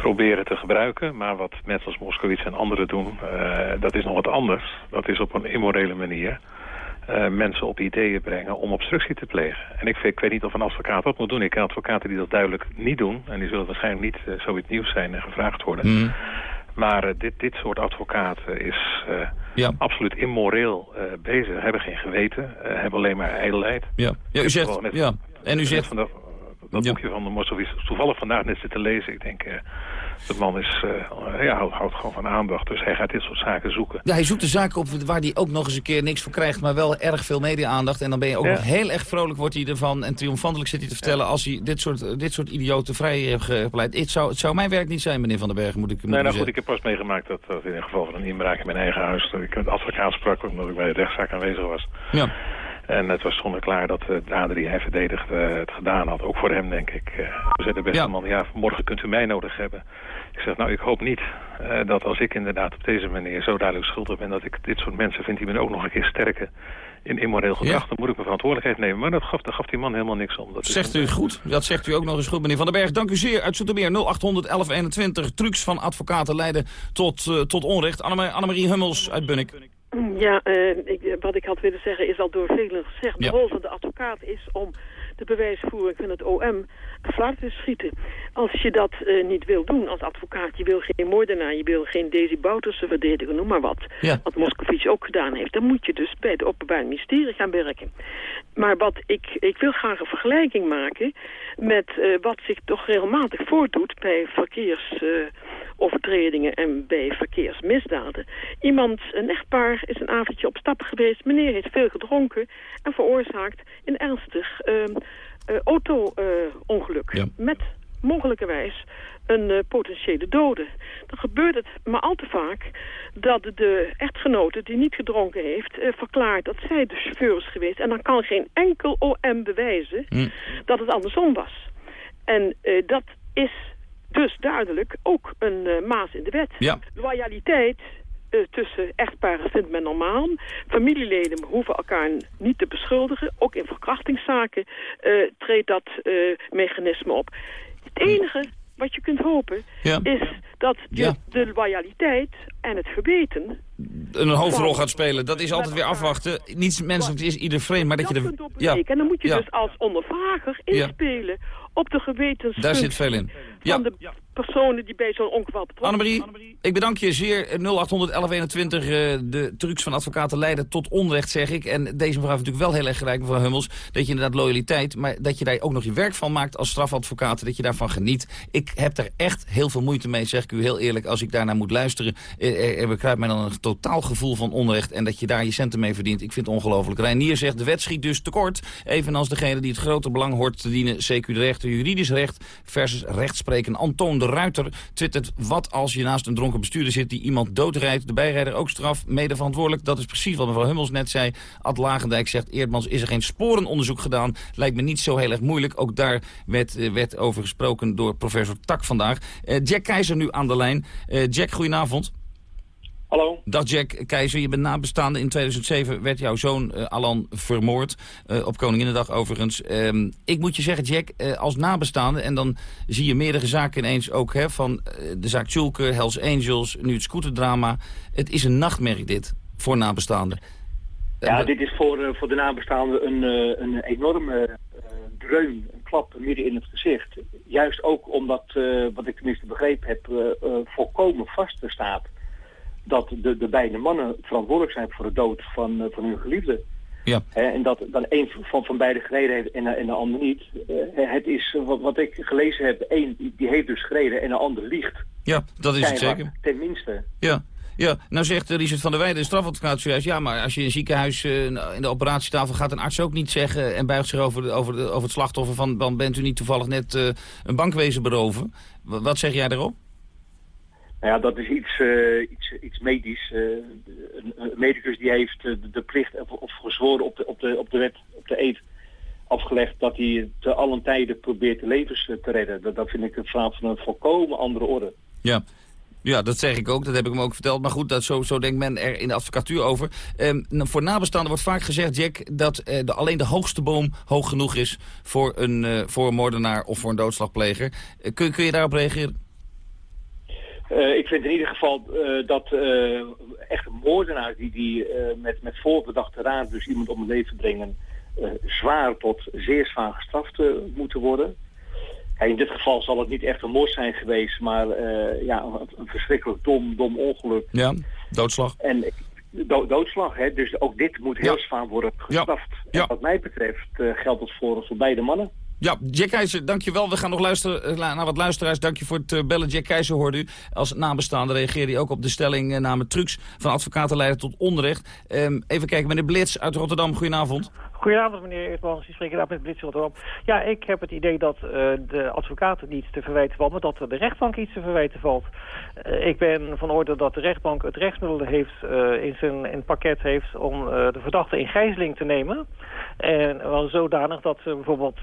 proberen te gebruiken. Maar wat mensen als Moskowitz en anderen doen, eh, dat is nog wat anders. Dat is op een immorele manier eh, mensen op ideeën brengen om obstructie te plegen. En ik, vind- ik weet niet of een advocaat dat moet doen. Ik ken advocaten die dat duidelijk niet doen. En die zullen waarschijnlijk niet zo in het nieuws zijn en gevraagd worden. Maar eh, dit, dit soort advocaten is absoluut immoreel bezig. Hebben geen geweten, hebben alleen maar ijdelheid. Ja, ja u zegt... net- ja. En u zegt... Van dat, boekje van de Moskovits toevallig vandaag net zitten lezen. Ik denk, eh de man is, eh, ja, houdt, houdt gewoon van aandacht. Dus hij gaat dit soort zaken zoeken. Ja, hij zoekt de zaken op waar hij ook nog eens een keer niks voor krijgt... maar wel erg veel media-aandacht. En dan ben je ook Ja. nog heel erg vrolijk wordt hij ervan... en triomfantelijk zit hij te vertellen als hij dit soort, dit soort idioten vrij heeft gepleit. Het zou, het zou mijn werk niet zijn, meneer Van den Berg, moet ik, moet Nee, nou goed, ik heb pas meegemaakt dat, dat in een geval van een inbraak in mijn eigen huis... dat ik met advocaat sprak omdat ik bij de rechtszaak aanwezig was. Ja. En het was zonder klaar dat eh, de dader die hij verdedigde eh, het gedaan had. Ook voor hem, denk ik. Eh, we zei de beste man, ja, morgen kunt u mij nodig hebben. Ik zeg, nou, ik hoop niet dat als ik inderdaad op deze manier zo duidelijk schuldig ben... dat ik dit soort mensen vind die me ook nog een keer sterken in immoreel gedrag... dan moet ik mijn verantwoordelijkheid nemen. Maar dat gaf, daar gaf die man helemaal niks om. Dat Zegt u goed. Dat zegt u ook nog eens goed, meneer Van den Berg. Dank u zeer. Uit Zoetermeer 0800 1121. Trucs van advocaten leiden tot, tot onrecht. Annema- Annemarie Hummels uit Bunnik. Ja, eh, ik, wat ik had willen zeggen is al door velen gezegd. De rol van de advocaat is om de bewijsvoering van het OM fluit te schieten. Als je dat uh, niet wil doen als advocaat, je wil geen moordenaar, je wil geen Daisy Bouterse verdedigen, noem maar wat. Ja. Wat Moscovici ook gedaan heeft. Dan moet je dus bij het Openbaar Ministerie gaan werken. Maar wat ik, ik wil graag een vergelijking maken met uh, wat zich toch regelmatig voordoet bij uh, en bij verkeersmisdaden. Iemand, een echtpaar, is een avondje op stap geweest. Meneer heeft veel gedronken en veroorzaakt een ernstig uh, auto-ongeluk. Ja. Met mogelijkerwijs een uh, potentiële dode. Dan gebeurt het maar al te vaak dat de echtgenote die niet gedronken heeft... Uh, verklaart dat zij de chauffeur is geweest. En dan kan geen enkel OM bewijzen Hm. dat het andersom was. En uh, dat is dus duidelijk ook een maas in de wet. Ja. Loyaliteit uh, tussen echtparen vindt men normaal. Familieleden hoeven elkaar niet te beschuldigen. Ook in verkrachtingszaken uh, treedt dat mechanisme op. Het enige wat je kunt hopen ja. is dat je Ja. de loyaliteit en het geweten... een hoofdrol gaat spelen. Dat is altijd weer afwachten. Niets menselijk is ieder vreemd, maar dat je er... doorbreken. En dan moet je Ja. dus als ondervrager Ja. inspelen op de gewetens Daar zit veel in. Van de personen die bij zo'n ongeval betrokken Annemarie, ik bedank je zeer. 0800 1121, eh, de trucs van advocaten leiden tot onrecht, zeg ik. En deze mevrouw heeft natuurlijk wel heel erg gelijk, mevrouw Hummels... dat je inderdaad loyaliteit, maar dat je daar ook nog je werk van maakt als strafadvocaat... dat je daarvan geniet. Ik heb er echt heel veel moeite mee, zeg ik u heel eerlijk... als ik daarnaar moet luisteren. Eh, Er, er bekruipt mij dan een totaal gevoel van onrecht... en dat je daar je centen mee verdient. Ik vind het ongelooflijk. Reinier zegt, de wet schiet dus tekort. Evenals degene die het grote belang hoort te dienen... CQ de rechter, juridisch recht versus rechtspreken. Antoon de Ruiter twittert... wat als je naast een dronken bestuurder zit die iemand doodrijdt... de bijrijder ook straf, mede verantwoordelijk. Dat is precies wat mevrouw Hummels net zei. Ad Lagendijk zegt, Eerdmans is er geen sporenonderzoek gedaan. Lijkt me niet zo heel erg moeilijk. Ook daar werd, eh, werd over gesproken door professor Tak vandaag. Eh, Jack Keizer nu aan de lijn. Eh, Jack, goedenavond. Hallo. Dag Jack Keizer, je bent nabestaande. In 2007 werd jouw zoon eh, Alan vermoord. eh, op Koninginnedag overigens. Ehm, ik moet je zeggen, Jack, eh, als nabestaande... en dan zie je meerdere zaken ineens ook... Hè, van de zaak Tjulke, Hells Angels, nu het scooterdrama. Het is een nachtmerrie dit, voor nabestaanden. Ja, dit is voor, voor de nabestaanden een, een enorme dreun, een klap midden in het gezicht. Juist ook omdat, wat ik tenminste begrepen heb, volkomen vast staat dat de, de beide mannen verantwoordelijk zijn voor de dood van, eh, van hun geliefde. Ja. En dat dan een van, van beide gereden heeft en, de- en de ander niet. Eh, het is, eh, wat, wat ik gelezen heb, één die, heeft dus gereden en de ander liegt. Ja, dat is het zeker. Tenminste. Ja. Ja, nou zegt eh, Richard van der Weijden, de strafadvocaat zojuist... ja, maar als je in een ziekenhuis eh, in de operatietafel gaat... een arts ook niet zeggen en buigt zich over, de, over, de, over het slachtoffer... van dan bent u niet toevallig net eh, een bankwezen beroven. Wa- wat zeg jij daarop? Nou ja, dat is iets, eh, iets, iets medisch. Eh, een, medicus die heeft eh, de, plicht of, of gezworen op de, op, de, op de wet, op de eed afgelegd dat hij te allen tijden probeert levens te redden. Dat, dat vind ik een vraag van een volkomen andere orde. Ja. Ja, dat zeg ik ook. Dat heb ik hem ook verteld. Maar goed, dat, zo, zo denkt men er in de advocatuur over. Ehm, voor nabestaanden wordt vaak gezegd, Jack... dat de, alleen de hoogste boom hoog genoeg is voor een, voor een moordenaar of voor een doodslagpleger. Kun, kun je daarop reageren? Eh, ik vind in ieder geval eh, dat eh echte moordenaars die, die eh, met, met voorbedachte raad dus iemand om het leven brengen, zwaar tot zeer zwaar gestraft moeten worden. Kijk, in dit geval zal het niet echt een moord zijn geweest, maar ja, een, een verschrikkelijk dom, dom ongeluk. Ja, doodslag. En do- doodslag, hè, dus ook dit moet heel zwaar worden gestraft. En wat mij betreft geldt dat voor, voor beide mannen. Ja, Jack Keizer, dankjewel. We gaan nog luisteren eh, naar wat luisteraars. Dank je voor het eh, bellen. Jack Keizer hoorde u. Als nabestaande reageerde hij ook op de stelling uh, namen trucs van advocaten leiden tot onrecht. Um, even kijken, meneer Blits uit Rotterdam. Goedenavond. Goedenavond, meneer Eertmans. U spreekt daar met Blitz Rotterdam. Ja, ik heb het idee dat uh, de advocaten niets te verwijten valt, maar dat de rechtbank iets te verwijten valt. Uh, ik ben van orde dat de rechtbank het rechtsmiddel heeft, uh, in zijn in pakket heeft om de verdachte in gijzeling te nemen. En wel zodanig dat ze bijvoorbeeld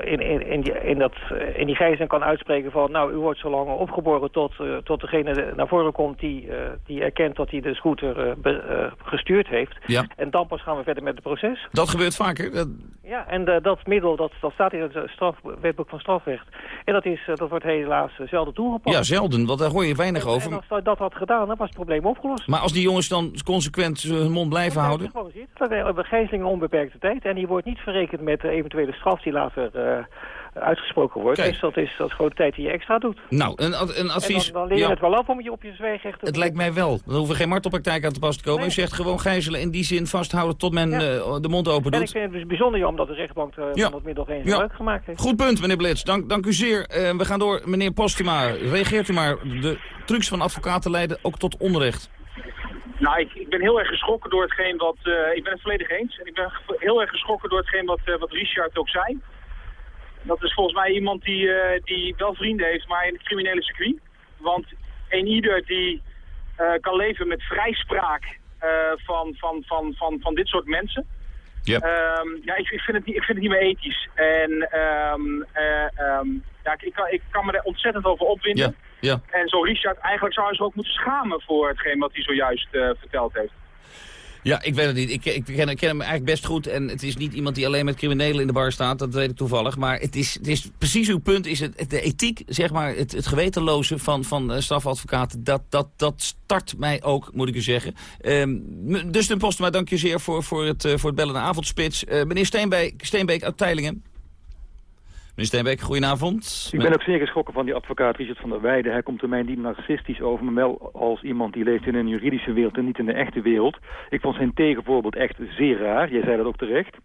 in, in, in, die, in, dat, in die gijzeling kan uitspreken van... nou, u wordt zo lang opgeboren tot, uh, tot degene naar voren komt... die, uh, die erkent dat hij de scooter uh, be, gestuurd heeft. Ja. En dan pas gaan we verder met het proces. Dat gebeurt vaker. Dat... Ja, en eh, dat middel dat, dat staat in het eh, straf, wetboek van strafrecht. En dat, is, eh, dat wordt helaas eh, zelden toegepast. Ja, zelden, want daar hoor je weinig En over. als dat, dat had gedaan, dan was het probleem opgelost. Maar als die jongens dan consequent hun mond blijven houden... Gewoon zitten. Dan hebben we gijzeling een onbeperkte tijd. En die wordt niet verrekend met de eventuele straf die later eh, uitgesproken wordt. Kijk. Dus dat is, dat is gewoon de tijd die je extra doet. Nou, een, een advies... En dan, dan leer je ja, het wel af om je op je zwijgrecht te het lijkt mij wel. Dan hoeven we geen martelpraktijk aan te pas te komen. U zegt gewoon gijzelen in die zin vasthouden tot men eh, de mond open En ik doet. vind het dus bijzonder jammer dat de rechtbank eh, Ja. van dat middel geen Ja. gebruik gemaakt heeft. Goed punt, meneer Blitz. Dank, dank u zeer. Eh, we gaan door. Meneer Postuma, reageert u maar. De trucs van advocaten leiden ook tot onrecht. Nou, ik, ik ben heel erg geschrokken door hetgeen wat... eh, ik ben het volledig eens. En ik ben heel erg geschrokken door hetgeen wat, eh, wat Richard ook zei. Dat is volgens mij iemand die, eh, die wel vrienden heeft, maar in het criminele circuit. Want een ieder die eh, kan leven met vrijspraak eh, van, van, van, van, van dit soort mensen... Ja. Ehm, ja, ik, ik, vind het niet, ik vind het niet meer ethisch. En ehm, eh, ehm, ja, ik, ik, kan, ik kan me er ontzettend over opwinden. Ja. En zo Richard, eigenlijk zou hij zich ook moeten schamen voor hetgeen wat hij zojuist eh, verteld heeft. Ja, ik weet het niet. Ik, ik ken, hem eigenlijk best goed. En het is niet iemand die alleen met criminelen in de bar staat. Dat weet ik toevallig. Maar het is, het is precies uw punt. Is het, de ethiek, zeg maar, het, het gewetenloze van, van eh, strafadvocaten. Dat, dat, dat start mij ook, moet ik u zeggen. Ehm m- dus ten maar dank je zeer voor, voor, het, eh, voor het bellen naar avondspits. Eh, meneer Steenbeek, Steenbeek uit Teilingen. Meneer Steenbeek, goedenavond. Ik ben ook zeer geschrokken van die advocaat Richard van der Weijden. Hij komt er mij niet narcistisch over, maar wel als iemand die leeft in een juridische wereld en niet in de echte wereld. Ik vond zijn tegenvoorbeeld echt zeer raar. Jij zei dat ook terecht.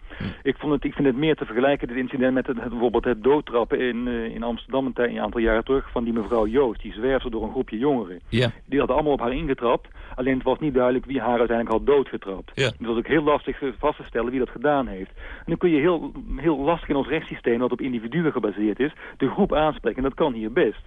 Ik, vond het, ik vind het meer te vergelijken, dit incident, met het, bijvoorbeeld het doodtrappen in, eh, in Amsterdam een, een aantal jaren terug van die mevrouw Joost. Die zwerfde door een groepje jongeren. Ja. Die hadden allemaal op haar ingetrapt. Alleen het was niet duidelijk wie haar uiteindelijk had doodgetrapt. Ja. Het was ook heel lastig vast te stellen wie dat gedaan heeft. En dan kun je heel, heel lastig in ons rechtssysteem, dat op individuen gebaseerd is, de groep aanspreken. En dat kan hier best.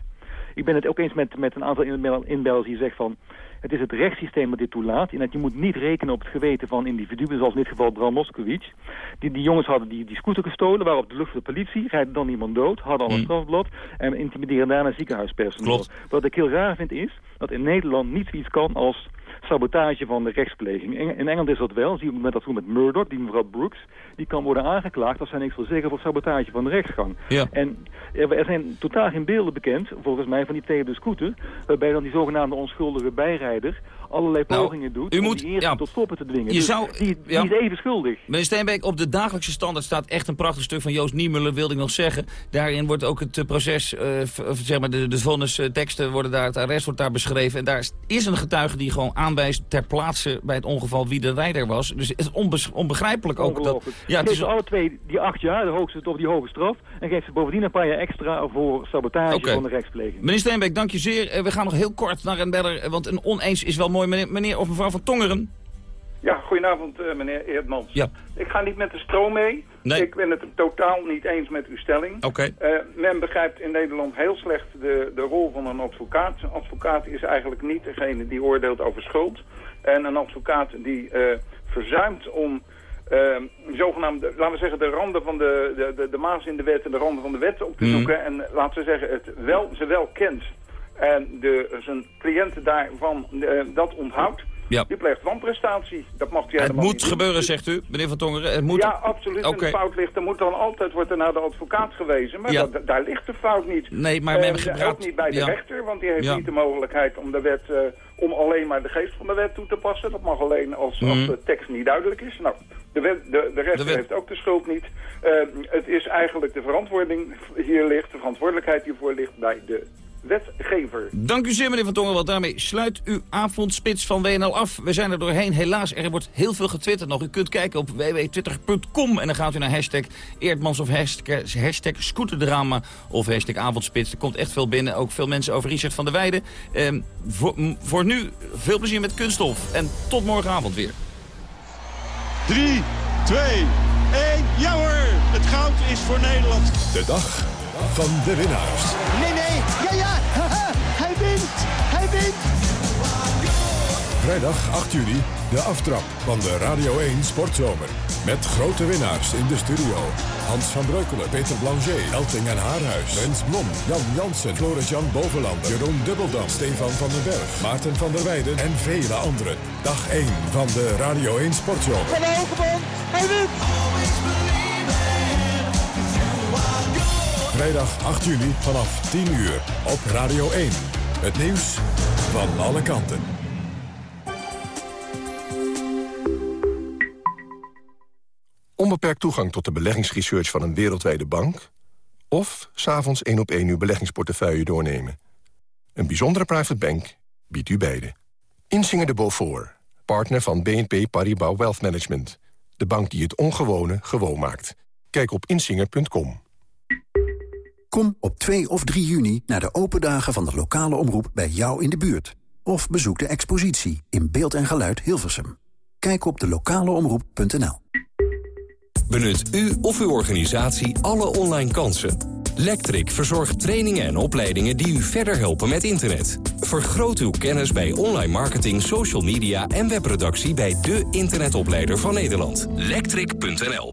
Ik ben het ook eens met, met een aantal inbel- inbellers die zeggen van... het is het rechtssysteem dat dit toelaat. En dat je moet niet rekenen op het geweten van individuen... zoals in dit geval Bram Moskowitz. Die, die jongens hadden die, die scooter gestolen... waren op de lucht van de politie, rijden dan iemand dood... hadden al een strafblad en intimideren daarna ziekenhuispersoneel. Klopt. Wat ik heel raar vind is... dat in Nederland niet zoiets kan als sabotage van de rechtspleging. In, Engeland is dat wel, zie je met dat toen met Murdoch, die mevrouw Brooks, die kan worden aangeklaagd als zij niks wil zeggen voor sabotage van de rechtsgang. Ja. En er, er zijn totaal geen beelden bekend, volgens mij, van die tegen de scooter, waarbij dan die zogenaamde onschuldige bijrijder allerlei pogingen doet u om moet- die eerste ja. tot stoppen te dwingen. Je Dus zou- die, die ja. is even schuldig. Meneer Steenbeek, op de dagelijkse standaard staat echt een prachtig stuk van Joost Niemuller, wilde ik nog zeggen. Daarin wordt ook het eh, proces, eh, of zeg maar de, de vonnisteksten worden daar, het arrest wordt daar beschreven. En daar is een getuige die gewoon aanwijst ter plaatse bij het ongeval wie de rijder was. Dus het is onbegrijpelijk ook dat... Ja, het is, alle twee die acht jaar, de hoogste of die hoge straf, en geeft ze bovendien een paar jaar extra voor sabotage van de rechtspleging. Meneer Steenbeek, dank je zeer. Eh, we gaan nog heel kort naar een beller, eh, want een oneens is wel mooi. Meneer, meneer of mevrouw van Tongeren. Ja, goedenavond eh, meneer Eerdmans. Ja. Ik ga niet met de stroom mee. Nee. Ik ben het totaal niet eens met uw stelling. Oké. Eh, men begrijpt in Nederland heel slecht de, de rol van een advocaat. Een advocaat is eigenlijk niet degene die oordeelt over schuld. En een advocaat die eh, verzuimt om eh, zogenaamde, laten we zeggen, de randen van de, de, de, de maas in de wet en de randen van de wet op te Mhm. zoeken. En laten we zeggen, het wel, ze wel kent. En de, zijn cliënten daarvan eh, dat onthoudt. Ja. Die pleegt wanprestatie. Dat mag hij Het helemaal moet doen. gebeuren, zegt u, meneer van Tongeren. Het moet... Ja, absoluut. Oké. En de fout ligt, er moet dan altijd wordt er naar de advocaat gewezen. Maar Ja. dat- daar ligt de fout niet. Nee, maar Eh, men gepraat- Ook niet bij de ja. rechter, want die heeft Ja. niet de mogelijkheid om de wet, eh, om alleen maar de geest van de wet toe te passen. Dat mag alleen als, als Mhm. de tekst niet duidelijk is. Nou, de, wet, de, de rechter De heeft ook de schuld niet. Eh, het is eigenlijk de verantwoording hier ligt, de verantwoordelijkheid hiervoor ligt bij de wetgever. Dank u zeer, meneer Van Tongeren, want daarmee sluit uw avondspits van WNL af. We zijn er doorheen. Helaas, er wordt heel veel getwitterd nog. U kunt kijken op www.twitter.com en dan gaat u naar hashtag Eerdmans of hashtag, hashtag Scooterdrama of hashtag Avondspits. Er komt echt veel binnen, ook veel mensen over Richard van der Weijden. Ehm, voor nu, veel plezier met kunststof en tot morgenavond weer. 3, 2, 1. Ja hoor, het goud is voor Nederland. De dag van de winnaars. Nee, nee, ja, ja, haha, hij wint, hij wint. Vrijdag 8 juli, de aftrap van de Radio 1 Sportzomer. Met grote winnaars in de studio. Hans van Breukelen, Peter Blanger, Elting en Haarhuis. Rens Blom, Jan Jansen, Floris-Jan Bovenlander, Jeroen Dubbeldam, Stefan van den Berg, Maarten van der Weijden en vele anderen. Dag 1 van de Radio 1 Sportzomer. Van Hogebond, hij wint. Vrijdag 8 juli vanaf 10 uur op Radio 1. Het nieuws van alle kanten. Onbeperkt toegang tot de beleggingsresearch van een wereldwijde bank... of s'avonds één op één uw beleggingsportefeuille doornemen. Een bijzondere private bank biedt u beide. Insinger de Beaufort, partner van BNP Paribas Wealth Management. De bank die het ongewone gewoon maakt. Kijk op insinger.com. Kom op 2 of 3 juni naar de open dagen van de lokale omroep bij jou in de buurt. Of bezoek de expositie in beeld en geluid Hilversum. Kijk op de lokaleomroep.nl. Benut u of uw organisatie alle online kansen. Lectric verzorgt trainingen en opleidingen die u verder helpen met internet. Vergroot uw kennis bij online marketing, social media en webproductie bij de internetopleider van Nederland. Lectric.nl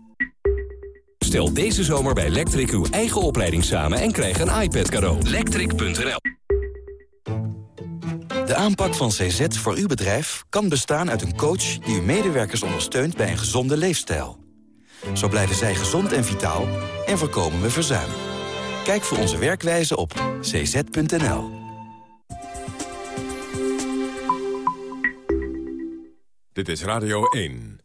Stel deze zomer bij Lectric uw eigen opleiding samen en krijg een iPad cadeau. Lectric.nl De aanpak van CZ voor uw bedrijf kan bestaan uit een coach... die uw medewerkers ondersteunt bij een gezonde leefstijl. Zo blijven zij gezond en vitaal en voorkomen we verzuim. Kijk voor onze werkwijze op cz.nl. Dit is Radio 1.